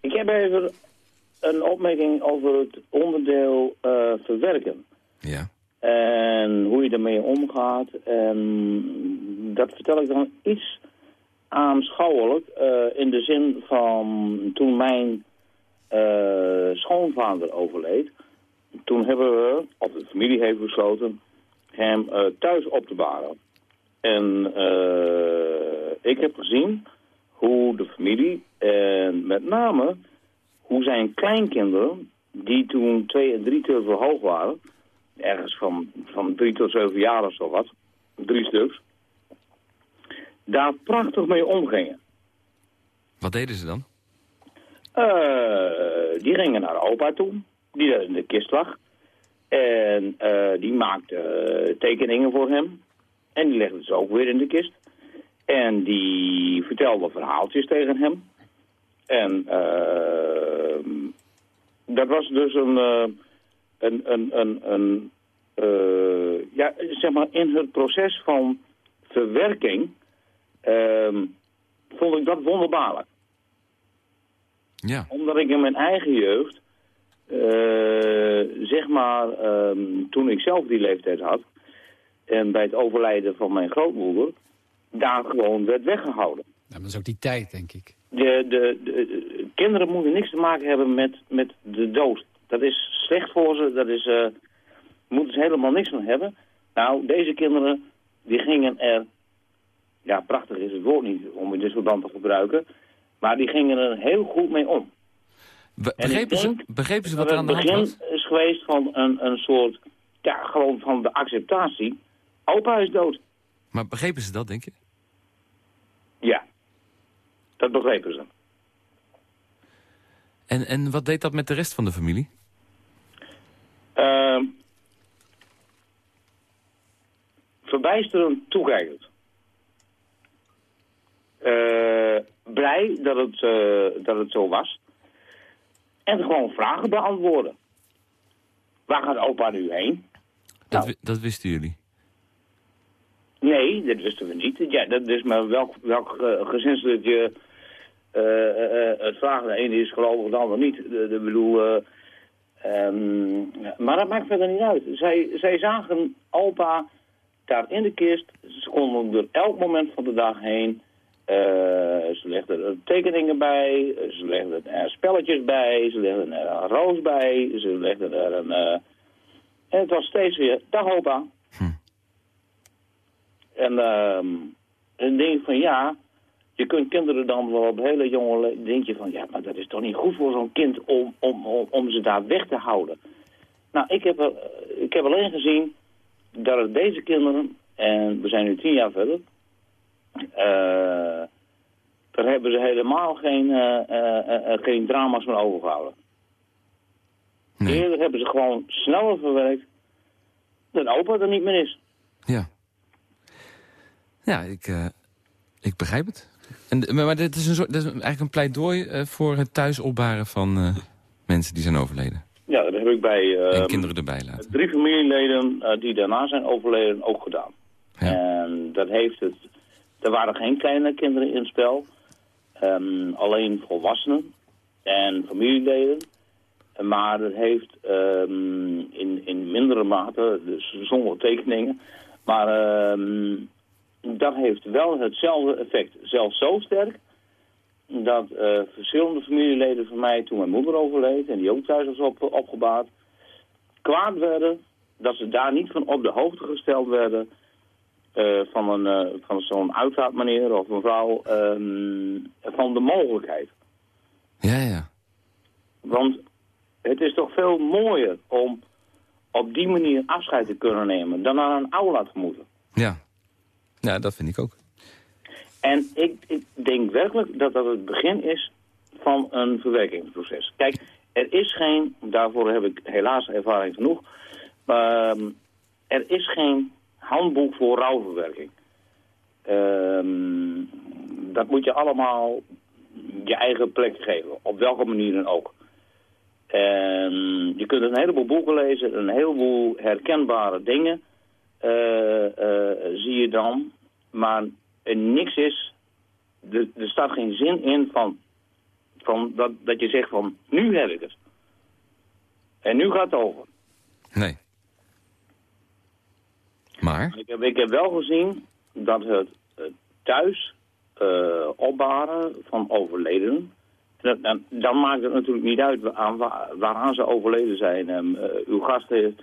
ik heb even een opmerking over het onderdeel uh, verwerken. Ja. En hoe je ermee omgaat. En dat vertel ik dan iets aanschouwelijk. Uh, in de zin van toen mijn uh, schoonvader overleed. Toen hebben we, of de familie heeft besloten, hem thuis op te baren. En ik heb gezien hoe de familie en met name hoe zijn kleinkinderen, die toen twee en drie keer hoog waren, ergens van, van drie tot zeven jaar of zo wat, drie stuks, daar prachtig mee omgingen. Wat deden ze dan? Uh, die gingen naar opa toe, die daar in de kist lag. En uh, die maakte uh, tekeningen voor hem. En die legde ze ook weer in de kist. En die vertelde verhaaltjes tegen hem. En dat was dus een, een, een, een, een ja, zeg maar in het proces van verwerking ehm, vond ik dat wonderbaarlijk. Ja. Omdat ik in mijn eigen jeugd, uh, zeg maar, um, toen ik zelf die leeftijd had... en bij het overlijden van mijn grootmoeder, daar gewoon werd weggehouden. Ja, dat is ook die tijd, denk ik. De, de, de, kinderen moeten niks te maken hebben met, met de dood. Dat is slecht voor ze, dat is, uh, moeten ze helemaal niks van hebben. Nou, deze kinderen, die gingen er... Ja, prachtig is het woord niet om in dit verband te gebruiken... Maar die gingen er heel goed mee om. Be begrepen, ze, begrepen ze wat er aan de hand was? Het begin is geweest van een, een soort, ja, gewoon van de acceptatie. Opa is dood. Maar begrepen ze dat, denk je? Dat begrepen ze. En, en wat deed dat met de rest van de familie? Uh, verbijsterend toekijkend. Uh, blij dat het, uh, dat het zo was. En gewoon vragen beantwoorden. Waar gaat opa nu heen? Dat, nou, dat wisten jullie? Nee, dat wisten we niet. Ja, dat is maar welk, welk gezinslid je uh, het vraagt. De ene is gelovig, de ander niet. De, bedoel, um, maar dat maakt verder niet uit. Zij, zij zagen opa daar in de kist. Ze konden er elk moment van de dag heen. Ze legden er tekeningen bij, ze legden er spelletjes bij, ze legden er een roos bij, ze legden er een... En het was steeds weer, dag opa. En dan denk ik van ja, je kunt kinderen dan wel op hele jonge denk je van ja, maar dat is toch niet goed voor zo'n kind om, om, om, om, ze daar weg te houden. Nou, ik heb, er, ik heb alleen gezien dat het deze kinderen, en we zijn nu tien jaar verder, uh, daar hebben ze helemaal geen, uh, uh, geen drama's meer overgehouden. Nee. Eerder hebben ze gewoon sneller verwerkt dat opa er niet meer is. Ja. Ja, ik, ik begrijp het. En, maar dit is, een soort, dit is eigenlijk een pleidooi voor het thuisopbaren van mensen die zijn overleden. Ja, dat heb ik bij en kinderen erbij laten. drie familieleden die daarna zijn overleden ook gedaan. Ja. En dat heeft het er waren geen kleine kinderen in het spel. Um, alleen volwassenen en familieleden. Maar het heeft um, in, in mindere mate, dus zonder tekeningen. Maar um, dat heeft wel hetzelfde effect. Zelfs zo sterk dat uh, verschillende familieleden van mij, toen mijn moeder overleed... en die ook thuis was op, opgebaat, kwaad werden dat ze daar niet van op de hoogte gesteld werden uh, van, een, uh, van zo'n uitvaartmeneer of mevrouw um, van de mogelijkheid. Ja, ja. Want het is toch veel mooier om op die manier afscheid te kunnen nemen dan naar een aula te moeten. Ja, ja dat vind ik ook. En ik, ik denk werkelijk dat dat het begin is van een verwerkingsproces. Kijk, er is geen, daarvoor heb ik helaas ervaring genoeg, uh, er is geen handboek voor rouwverwerking. Um, dat moet je allemaal je eigen plek geven, op welke manier dan ook. En je kunt een heleboel boeken lezen, een heleboel herkenbare dingen zie je dan. Maar niks is, er, er staat geen zin in van, van dat, dat je zegt van, nu heb ik het. En nu gaat het over. Nee. Maar? Ik heb, ik heb wel gezien dat het thuis uh, opbaren van overledenen... Dan, dan, maakt het natuurlijk niet uit aan, waaraan ze overleden zijn. Um, uh, uw gast heeft,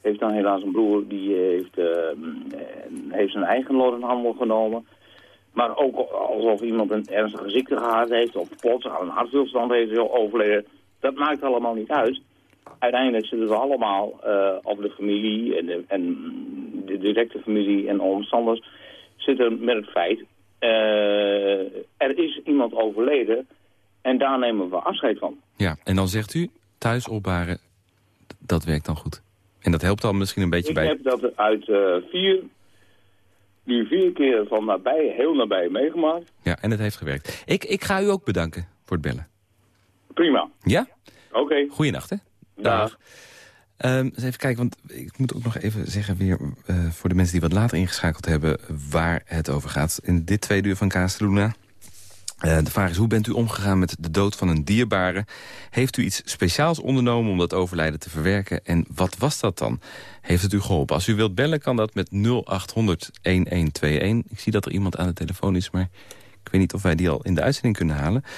heeft, dan helaas een broer die heeft, uh, heeft zijn eigen lot in handen genomen. Maar ook alsof iemand een ernstige ziekte gehad heeft of plots aan een hartstilstand heeft overleden. Dat maakt allemaal niet uit uiteindelijk zitten we allemaal, uh, of de familie en de, en de directe familie en omstanders, zitten met het feit er is iemand overleden en daar nemen we afscheid van. Ja, en dan zegt u, thuis opbaren, dat werkt dan goed. En dat helpt dan misschien een beetje ik bij... Ik heb dat uit vier, die vier keer van nabij, heel nabij meegemaakt. Ja, en het heeft gewerkt. Ik, ik ga u ook bedanken voor het bellen. Prima. Ja? Oké. Okay. Goeienacht, hè? Dag. Um, eens even kijken, want ik moet ook nog even zeggen weer... Uh, voor de mensen die wat later ingeschakeld hebben... waar het over gaat. In dit tweede uur van Casaluna... Uh, de vraag is, hoe bent u omgegaan met de dood van een dierbare? Heeft u iets speciaals ondernomen om dat overlijden te verwerken? En wat was dat dan? Heeft het u geholpen? Als u wilt bellen, kan dat met 0800-1121. Ik zie dat er iemand aan de telefoon is, maar ik weet niet of wij die al in de uitzending kunnen halen. 0800-1121.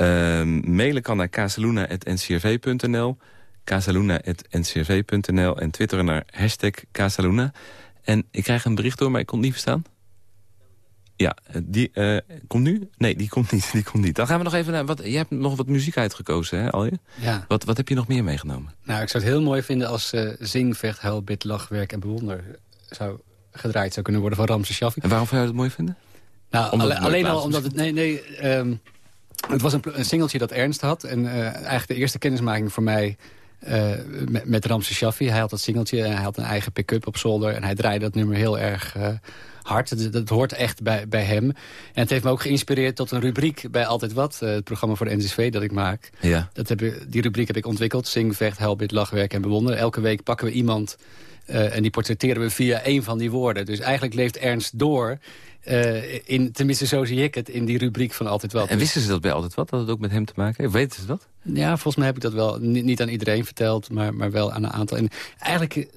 Uh, mailen kan naar casaluna.ncrv.nl casaluna.ncrv.nl en twitteren naar hashtag Casaluna. En ik krijg een bericht door, maar ik kon het niet verstaan. Ja, die uh, komt nu? Nee, die komt niet. Die komt niet. Dan gaan we nog even naar... Wat, jij hebt nog wat muziek uitgekozen, hè, Alje? Ja. Wat, wat heb je nog meer meegenomen? Nou, ik zou het heel mooi vinden als uh, Zing, Vecht, Huil, Bid, Lach, Werk en Bewonder... zou gedraaid zou kunnen worden van Ramses Shaffi. En waarom zou je het mooi vinden? Nou, alle, alleen al omdat het... Nee, nee, um, het was een, een singeltje dat Ernst had. En uh, eigenlijk de eerste kennismaking voor mij... Uh, met, met Ramses Shaffi. Hij had dat singeltje en hij had een eigen pick-up op zolder. En hij draaide dat nummer heel erg uh, hard. Dat, dat, hoort echt bij, bij hem. En het heeft me ook geïnspireerd tot een rubriek bij Altijd Wat. Uh, het programma voor de NCV dat ik maak. Ja. Dat heb, die rubriek heb ik ontwikkeld. Zing, vecht, helbit, lachwerk en bewonderen. Elke week pakken we iemand... En die portretteren we via één van die woorden. Dus eigenlijk leeft Ernst door... Uh, in, tenminste, zo zie ik het, in die rubriek van Altijd Wat. En wisten ze dat bij Altijd Wat, dat het ook met hem te maken heeft? Weten ze dat? Ja, volgens mij heb ik dat wel niet, niet aan iedereen verteld, maar, maar wel aan een aantal. En eigenlijk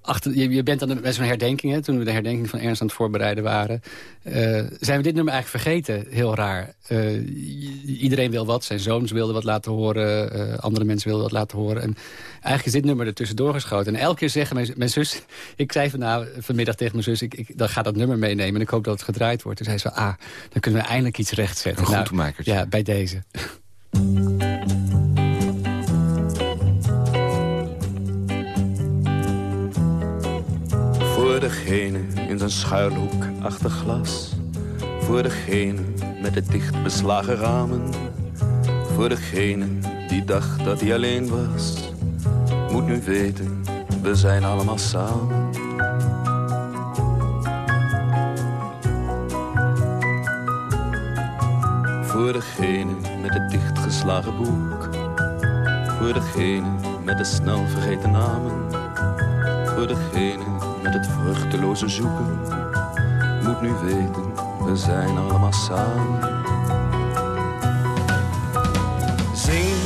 achter, je, je bent dan bij zo'n herdenking, hè, toen we de herdenking van Ernst aan het voorbereiden waren... Uh, zijn we dit nummer eigenlijk vergeten, heel raar. Uh, iedereen wil wat, zijn zoons wilden wat laten horen... Uh, andere mensen wilden wat laten horen. En eigenlijk is dit nummer er tussendoor geschoten. En elke keer zeggen mijn, mijn zus... Ik zei vanavond, vanmiddag tegen mijn zus, ik, ik dan ga dat nummer meenemen... en ik hoop dat het gedraaid wordt. Toen zei ze, ah, dan kunnen we eindelijk iets rechtzetten. Een goedmakertje. Nou, ja, bij deze. degene in zijn schuilhoek achter glas. Voor degene met de dicht beslagen ramen. Voor degene die dacht dat hij alleen was. Moet nu weten, we zijn allemaal samen. Voor degene met het dichtgeslagen boek. Voor degene met de snel vergeten namen. Voor degene met het vruchteloze zoeken. Moet nu weten, we zijn allemaal samen. Zing,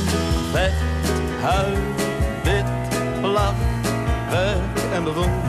vecht, huil, bid, lach, werk en bewonder.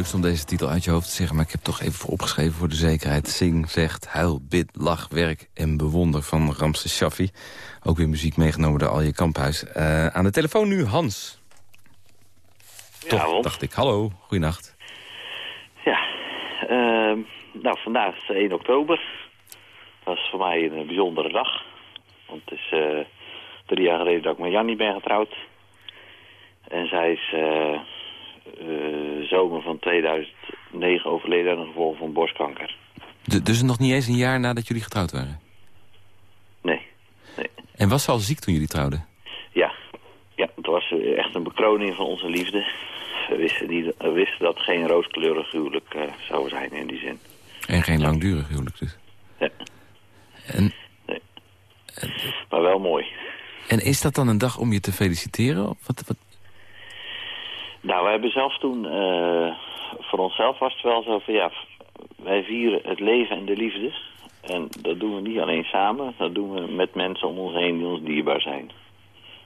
Het is het leukst om deze titel uit je hoofd te zeggen... maar ik heb toch even voor opgeschreven voor de zekerheid. Zing, zegt, huil, bid, lach, werk en bewonder van Ramses Shaffi. Ook weer muziek meegenomen door Alje Kamphuis. Eh, aan de telefoon nu Hans. Toch, dacht ik. Hallo, goeienacht. Ja, ehm, nou vandaag is 1 oktober. Dat is voor mij een bijzondere dag. Want het is eh, drie jaar geleden dat ik met Jannie ben getrouwd. En zij is eh, eh, zomer van 2009 overleden aan de gevolgen van borstkanker. D- dus nog niet eens een jaar nadat jullie getrouwd waren? Nee, nee. En was ze al ziek toen jullie trouwden? Ja, ja het was eh, echt een bekroning van onze liefde. We wisten, niet, we wisten dat geen rooskleurig huwelijk eh, zou zijn in die zin. En geen langdurig huwelijk dus? Ja. En, Maar wel mooi. en is dat dan een dag om je te feliciteren? Of Wat, wat? Nou, we hebben zelf toen, eh, voor onszelf was het wel zo van ja, wij vieren het leven en de liefde. En dat doen we niet alleen samen, dat doen we met mensen om ons heen die ons dierbaar zijn.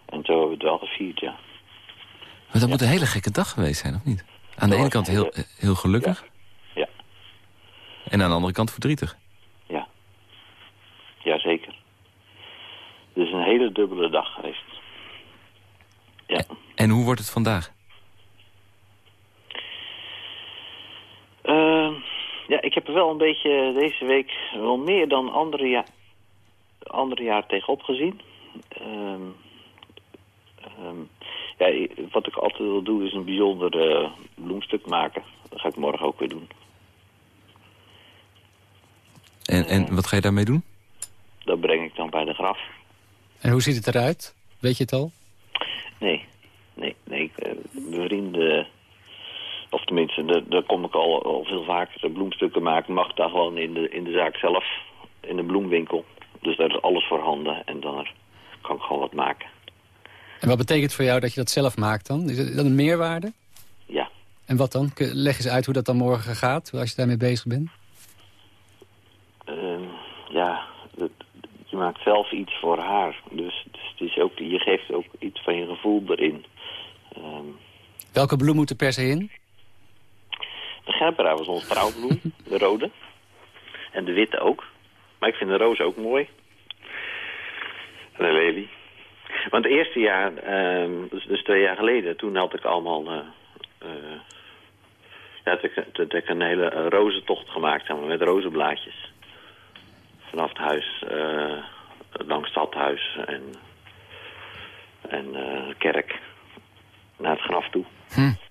En zo hebben we het wel gevierd, ja. Maar dat moet een hele gekke dag geweest zijn, of niet? Aan de ene kant heel, heel gelukkig. Ja. En aan de andere kant verdrietig. Jazeker. Het is een hele dubbele dag geweest. Ja. En hoe wordt het vandaag? Eh, ja, ik heb er wel een beetje deze week wel meer dan andere, ja andere jaar tegenop gezien. Ehm, ehm, ja, wat ik altijd wil doen is een bijzonder eh, bloemstuk maken. Dat ga ik morgen ook weer doen. En, en wat ga je daarmee doen? Dat breng ik dan bij de graf. En hoe ziet het eruit? Weet je het al? Nee, nee, nee. ik, eh, mijn vrienden, of tenminste, daar, kom ik al, al veel vaker bloemstukken maken. Mag daar gewoon in de, in de zaak zelf, in de bloemwinkel. Dus daar is alles voorhanden en dan kan ik gewoon wat maken. En wat betekent voor jou dat je dat zelf maakt dan? Is dat een meerwaarde? Ja. En wat dan? Leg eens uit hoe dat dan morgen gaat, als je daarmee bezig bent. Ehm, ja, dat- je maakt zelf iets voor haar. Dus, dus het is ook, je geeft ook iets van je gevoel erin. Ehm, Welke bloem moet er per se in? De gerbera was onze trouwbloem, de rode. En de witte ook. Maar ik vind de roze ook mooi. En de lelie. Want het eerste jaar, ehm, dus, dus twee jaar geleden, toen had ik allemaal... eh, ja, had ik, had ik een hele rozentocht gemaakt, zeg maar, met rozenblaadjes. Vanaf het huis, eh, langs het stadhuis en, en kerk, naar het graf toe. Hm.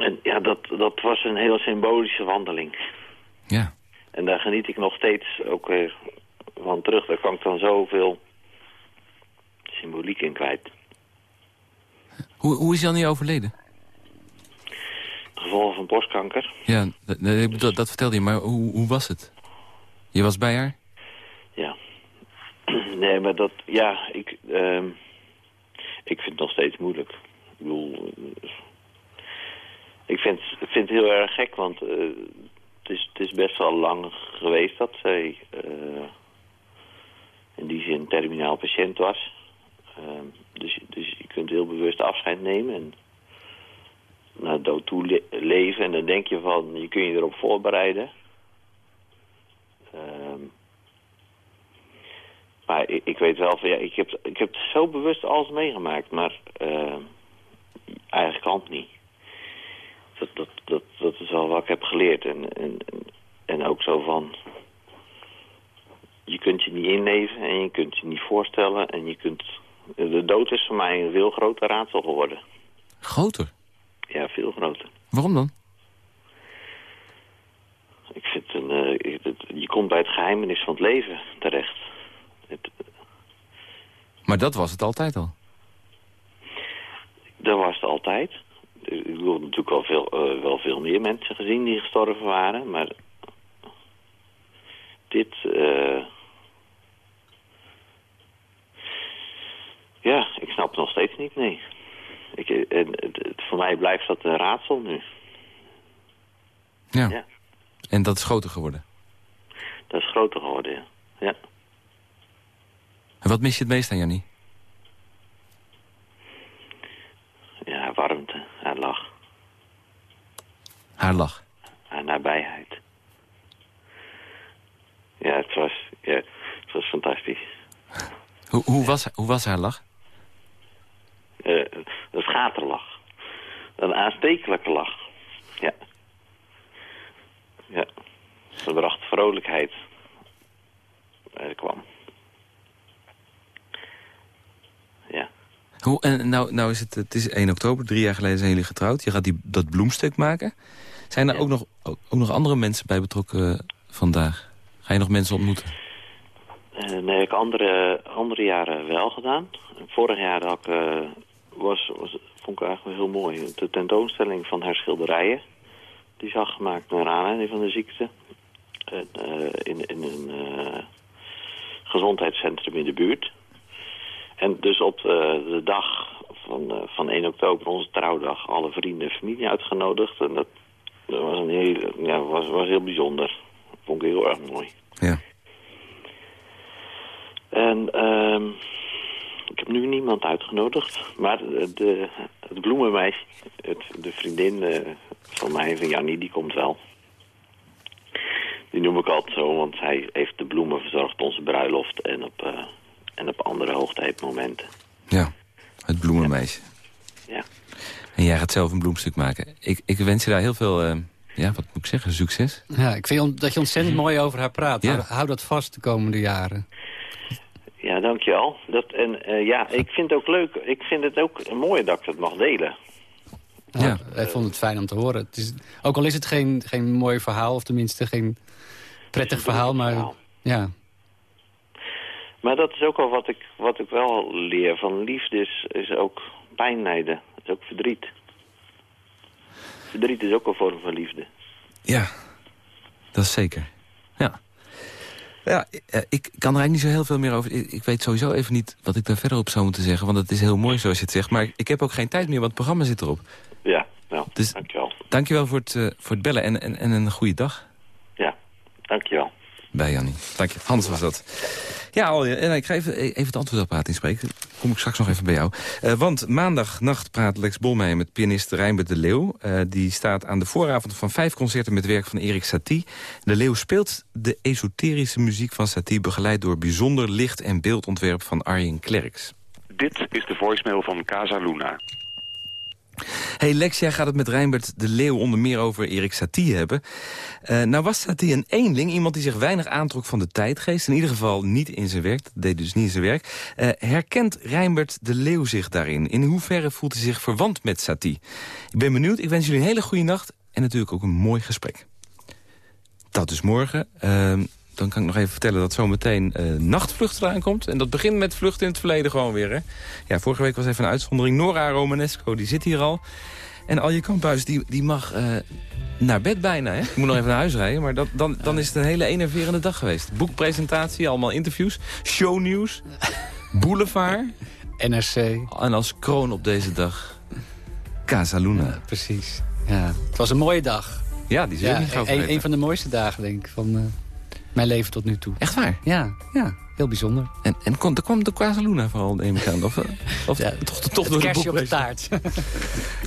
En ja, dat, dat was een hele symbolische wandeling. Ja. En daar geniet ik nog steeds ook weer van terug. Daar kan ik dan zoveel symboliek in kwijt. Hoe, hoe is Jan niet overleden? Gevolgen van borstkanker. Ja, dat, dat, dat vertelde je, maar hoe, hoe was het? Je was bij haar? Ja. Nee, maar dat, ja, ik, ehm, ik vind het nog steeds moeilijk. Ik bedoel, eh, ik vind, vind het heel erg gek, want eh, het, is, het is best wel lang geweest dat zij eh, in die zin terminaal patiënt was. Ehm, dus, dus je kunt heel bewust afscheid nemen en naar dood toe le- leven. En dan denk je van, je kun je erop voorbereiden. Ehm, Maar ik, weet wel van ja, ik heb, ik heb zo bewust alles meegemaakt, maar uh, eigenlijk kan het niet. Dat, dat, dat, dat is wel wat ik heb geleerd. En, en, en ook zo van, je kunt je niet inleven en je kunt je niet voorstellen. En je kunt, de dood is voor mij een veel groter raadsel geworden. Groter? Ja, veel groter. Waarom dan? Ik vind een, uh, je komt bij het geheimenis van het leven terecht. Het, maar dat was het altijd al? Dat was het altijd. Ik heb natuurlijk al veel, uh, wel veel meer mensen gezien die gestorven waren, maar dit... Uh, ja, ik snap het nog steeds niet, nee. Ik, en, het, voor mij blijft dat een raadsel nu. Ja. ja. En dat is groter geworden? Dat is groter geworden, ja. ja. En wat mis je het meest aan Jannie? Ja, warmte, haar lach. Haar lach? Haar nabijheid. Ja, het was, ja, het was fantastisch. Hoe, hoe, was, hoe was haar lach? Uh, een schaterlach. Een aanstekelijke lach. Ja. Ja. Ze bracht vrolijkheid. Er kwam. Ja. Hoe, en nou, nou is het, het is 1 oktober, drie jaar geleden zijn jullie getrouwd. Je gaat die, dat bloemstuk maken. Zijn er ook, nog, ook, nog andere mensen bij betrokken vandaag? Ga je nog mensen ontmoeten? Uh, nee, ik andere, andere jaren wel gedaan. Vorig jaar had ik, uh, was, was, vond ik eigenlijk heel mooi. De tentoonstelling van haar schilderijen. Die zag gemaakt naar aanleiding van de ziekte. Uh, in, in een gezondheidscentrum in de buurt. En dus op de, de dag van, van 1 oktober, onze trouwdag, alle vrienden en familie uitgenodigd. En dat, dat was, een heel, ja, was, was heel bijzonder. Dat vond ik heel erg mooi. Ja. En um, ik heb nu niemand uitgenodigd. Maar de, het bloemenmeisje, het, de vriendin uh, van mij, van Jannie, die komt wel. Die noem ik altijd zo, want hij heeft de bloemen verzorgd onze bruiloft en op, uh, en op andere hoogtijdmomenten. Ja, het bloemenmeisje. Ja. En jij gaat zelf een bloemstuk maken. Ik, ik wens je daar heel veel, uh, ja, wat moet ik zeggen, succes. Ja, ik vind dat je ontzettend mooi over haar praat. Ja. Hou, hou dat vast de komende jaren. Ja, dankjewel. Dat, en uh, ja, ik vind het ook leuk. Ik vind het ook mooi dat ik het mag delen. Ja, ja. wij vonden het fijn om te horen. Het is, ook al is het geen, geen mooi verhaal, of tenminste geen prettig verhaal, maar verhaal. ja. Maar dat is ook wel wat ik, wat ik wel leer van liefde is, is ook pijn lijden. Het is ook verdriet. Verdriet is ook een vorm van liefde. Ja, dat is zeker. Ja. Ja, eh, ik kan er eigenlijk niet zo heel veel meer over. Ik weet sowieso even niet wat ik daar verder op zou moeten zeggen. Want het is heel mooi zoals je het zegt. Maar ik heb ook geen tijd meer, want het programma zit erop. Ja, nou, dus, dankjewel. Dankjewel voor het, uh, voor het bellen en, en, en een goede dag. Ja, dankjewel bij Jannie. Dank je. Hans was dat. Ja, en ik ga even, even het antwoordapparaat inspreken. Kom ik straks nog even bij jou. Uh, want maandagnacht praat Lex Bolmeijer met pianist Rijnbert de Leeuw. Die staat aan de vooravond van vijf concerten met werk van Erik Satie. De Leeuw speelt de esoterische muziek van Satie... begeleid door bijzonder licht- en beeldontwerp van Arjen Klerks. Dit is de voicemail van Casa Luna. Hey Lex, jij gaat het met Rijnbert de Leeuw onder meer over Erik Satie hebben. Uh, nou was Satie een eenling, iemand die zich weinig aantrok van de tijdgeest. In ieder geval niet in zijn werk, dat deed dus niet in zijn werk. Uh, herkent Rijnbert de Leeuw zich daarin? In hoeverre voelt hij zich verwant met Satie? Ik ben benieuwd, ik wens jullie een hele goede nacht en natuurlijk ook een mooi gesprek. Dat dus morgen. Uh, dan kan ik nog even vertellen dat zometeen uh, Nachtvlucht eraan komt. En dat begint met Vlucht in het Verleden gewoon weer. Hè? Ja, vorige week was even een uitzondering. Nora Romanesco, die zit hier al. En al je kamphuis, die, die mag uh, naar bed bijna. Hè? Ik moet nog even naar huis rijden, maar dat, dan, dan is het een hele enerverende dag geweest. Boekpresentatie, allemaal interviews, shownieuws, boulevard. NRC. En als kroon op deze dag, Casa Luna. Ja, precies. Ja, het was een mooie dag. Ja, die is ja, niet een, een van de mooiste dagen, denk ik, van... Uh mijn leven tot nu toe. Echt waar? Ja, ja. Heel bijzonder. En, en kwam, er kwam de Casaluna vooral, neem ik aan. Of, eh, of Ja, toch, toch door de op de taart.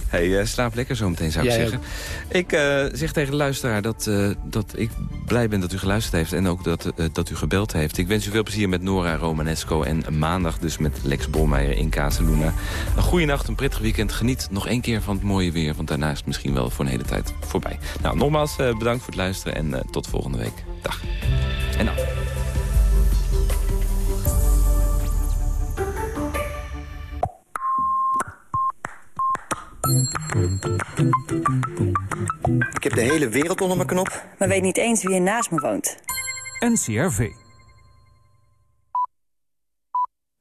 Hey, eh, slaap lekker zo meteen, zou ik zeggen. Ik eh, zeg tegen de luisteraar dat, dat ik blij ben dat u geluisterd heeft... en ook dat, dat u gebeld heeft. Ik wens u veel plezier met Nora Romanesco... en maandag dus met Lex Bolmeijer in Casaluna. Een goede nacht, een prettig weekend. Geniet nog één keer van het mooie weer... want daarna is het misschien wel voor een hele tijd voorbij. Nou, nogmaals bedankt voor het luisteren en tot volgende week. Dag. En nou. Ik heb de hele wereld onder mijn knop. maar weet niet eens wie er naast me woont. NCRV.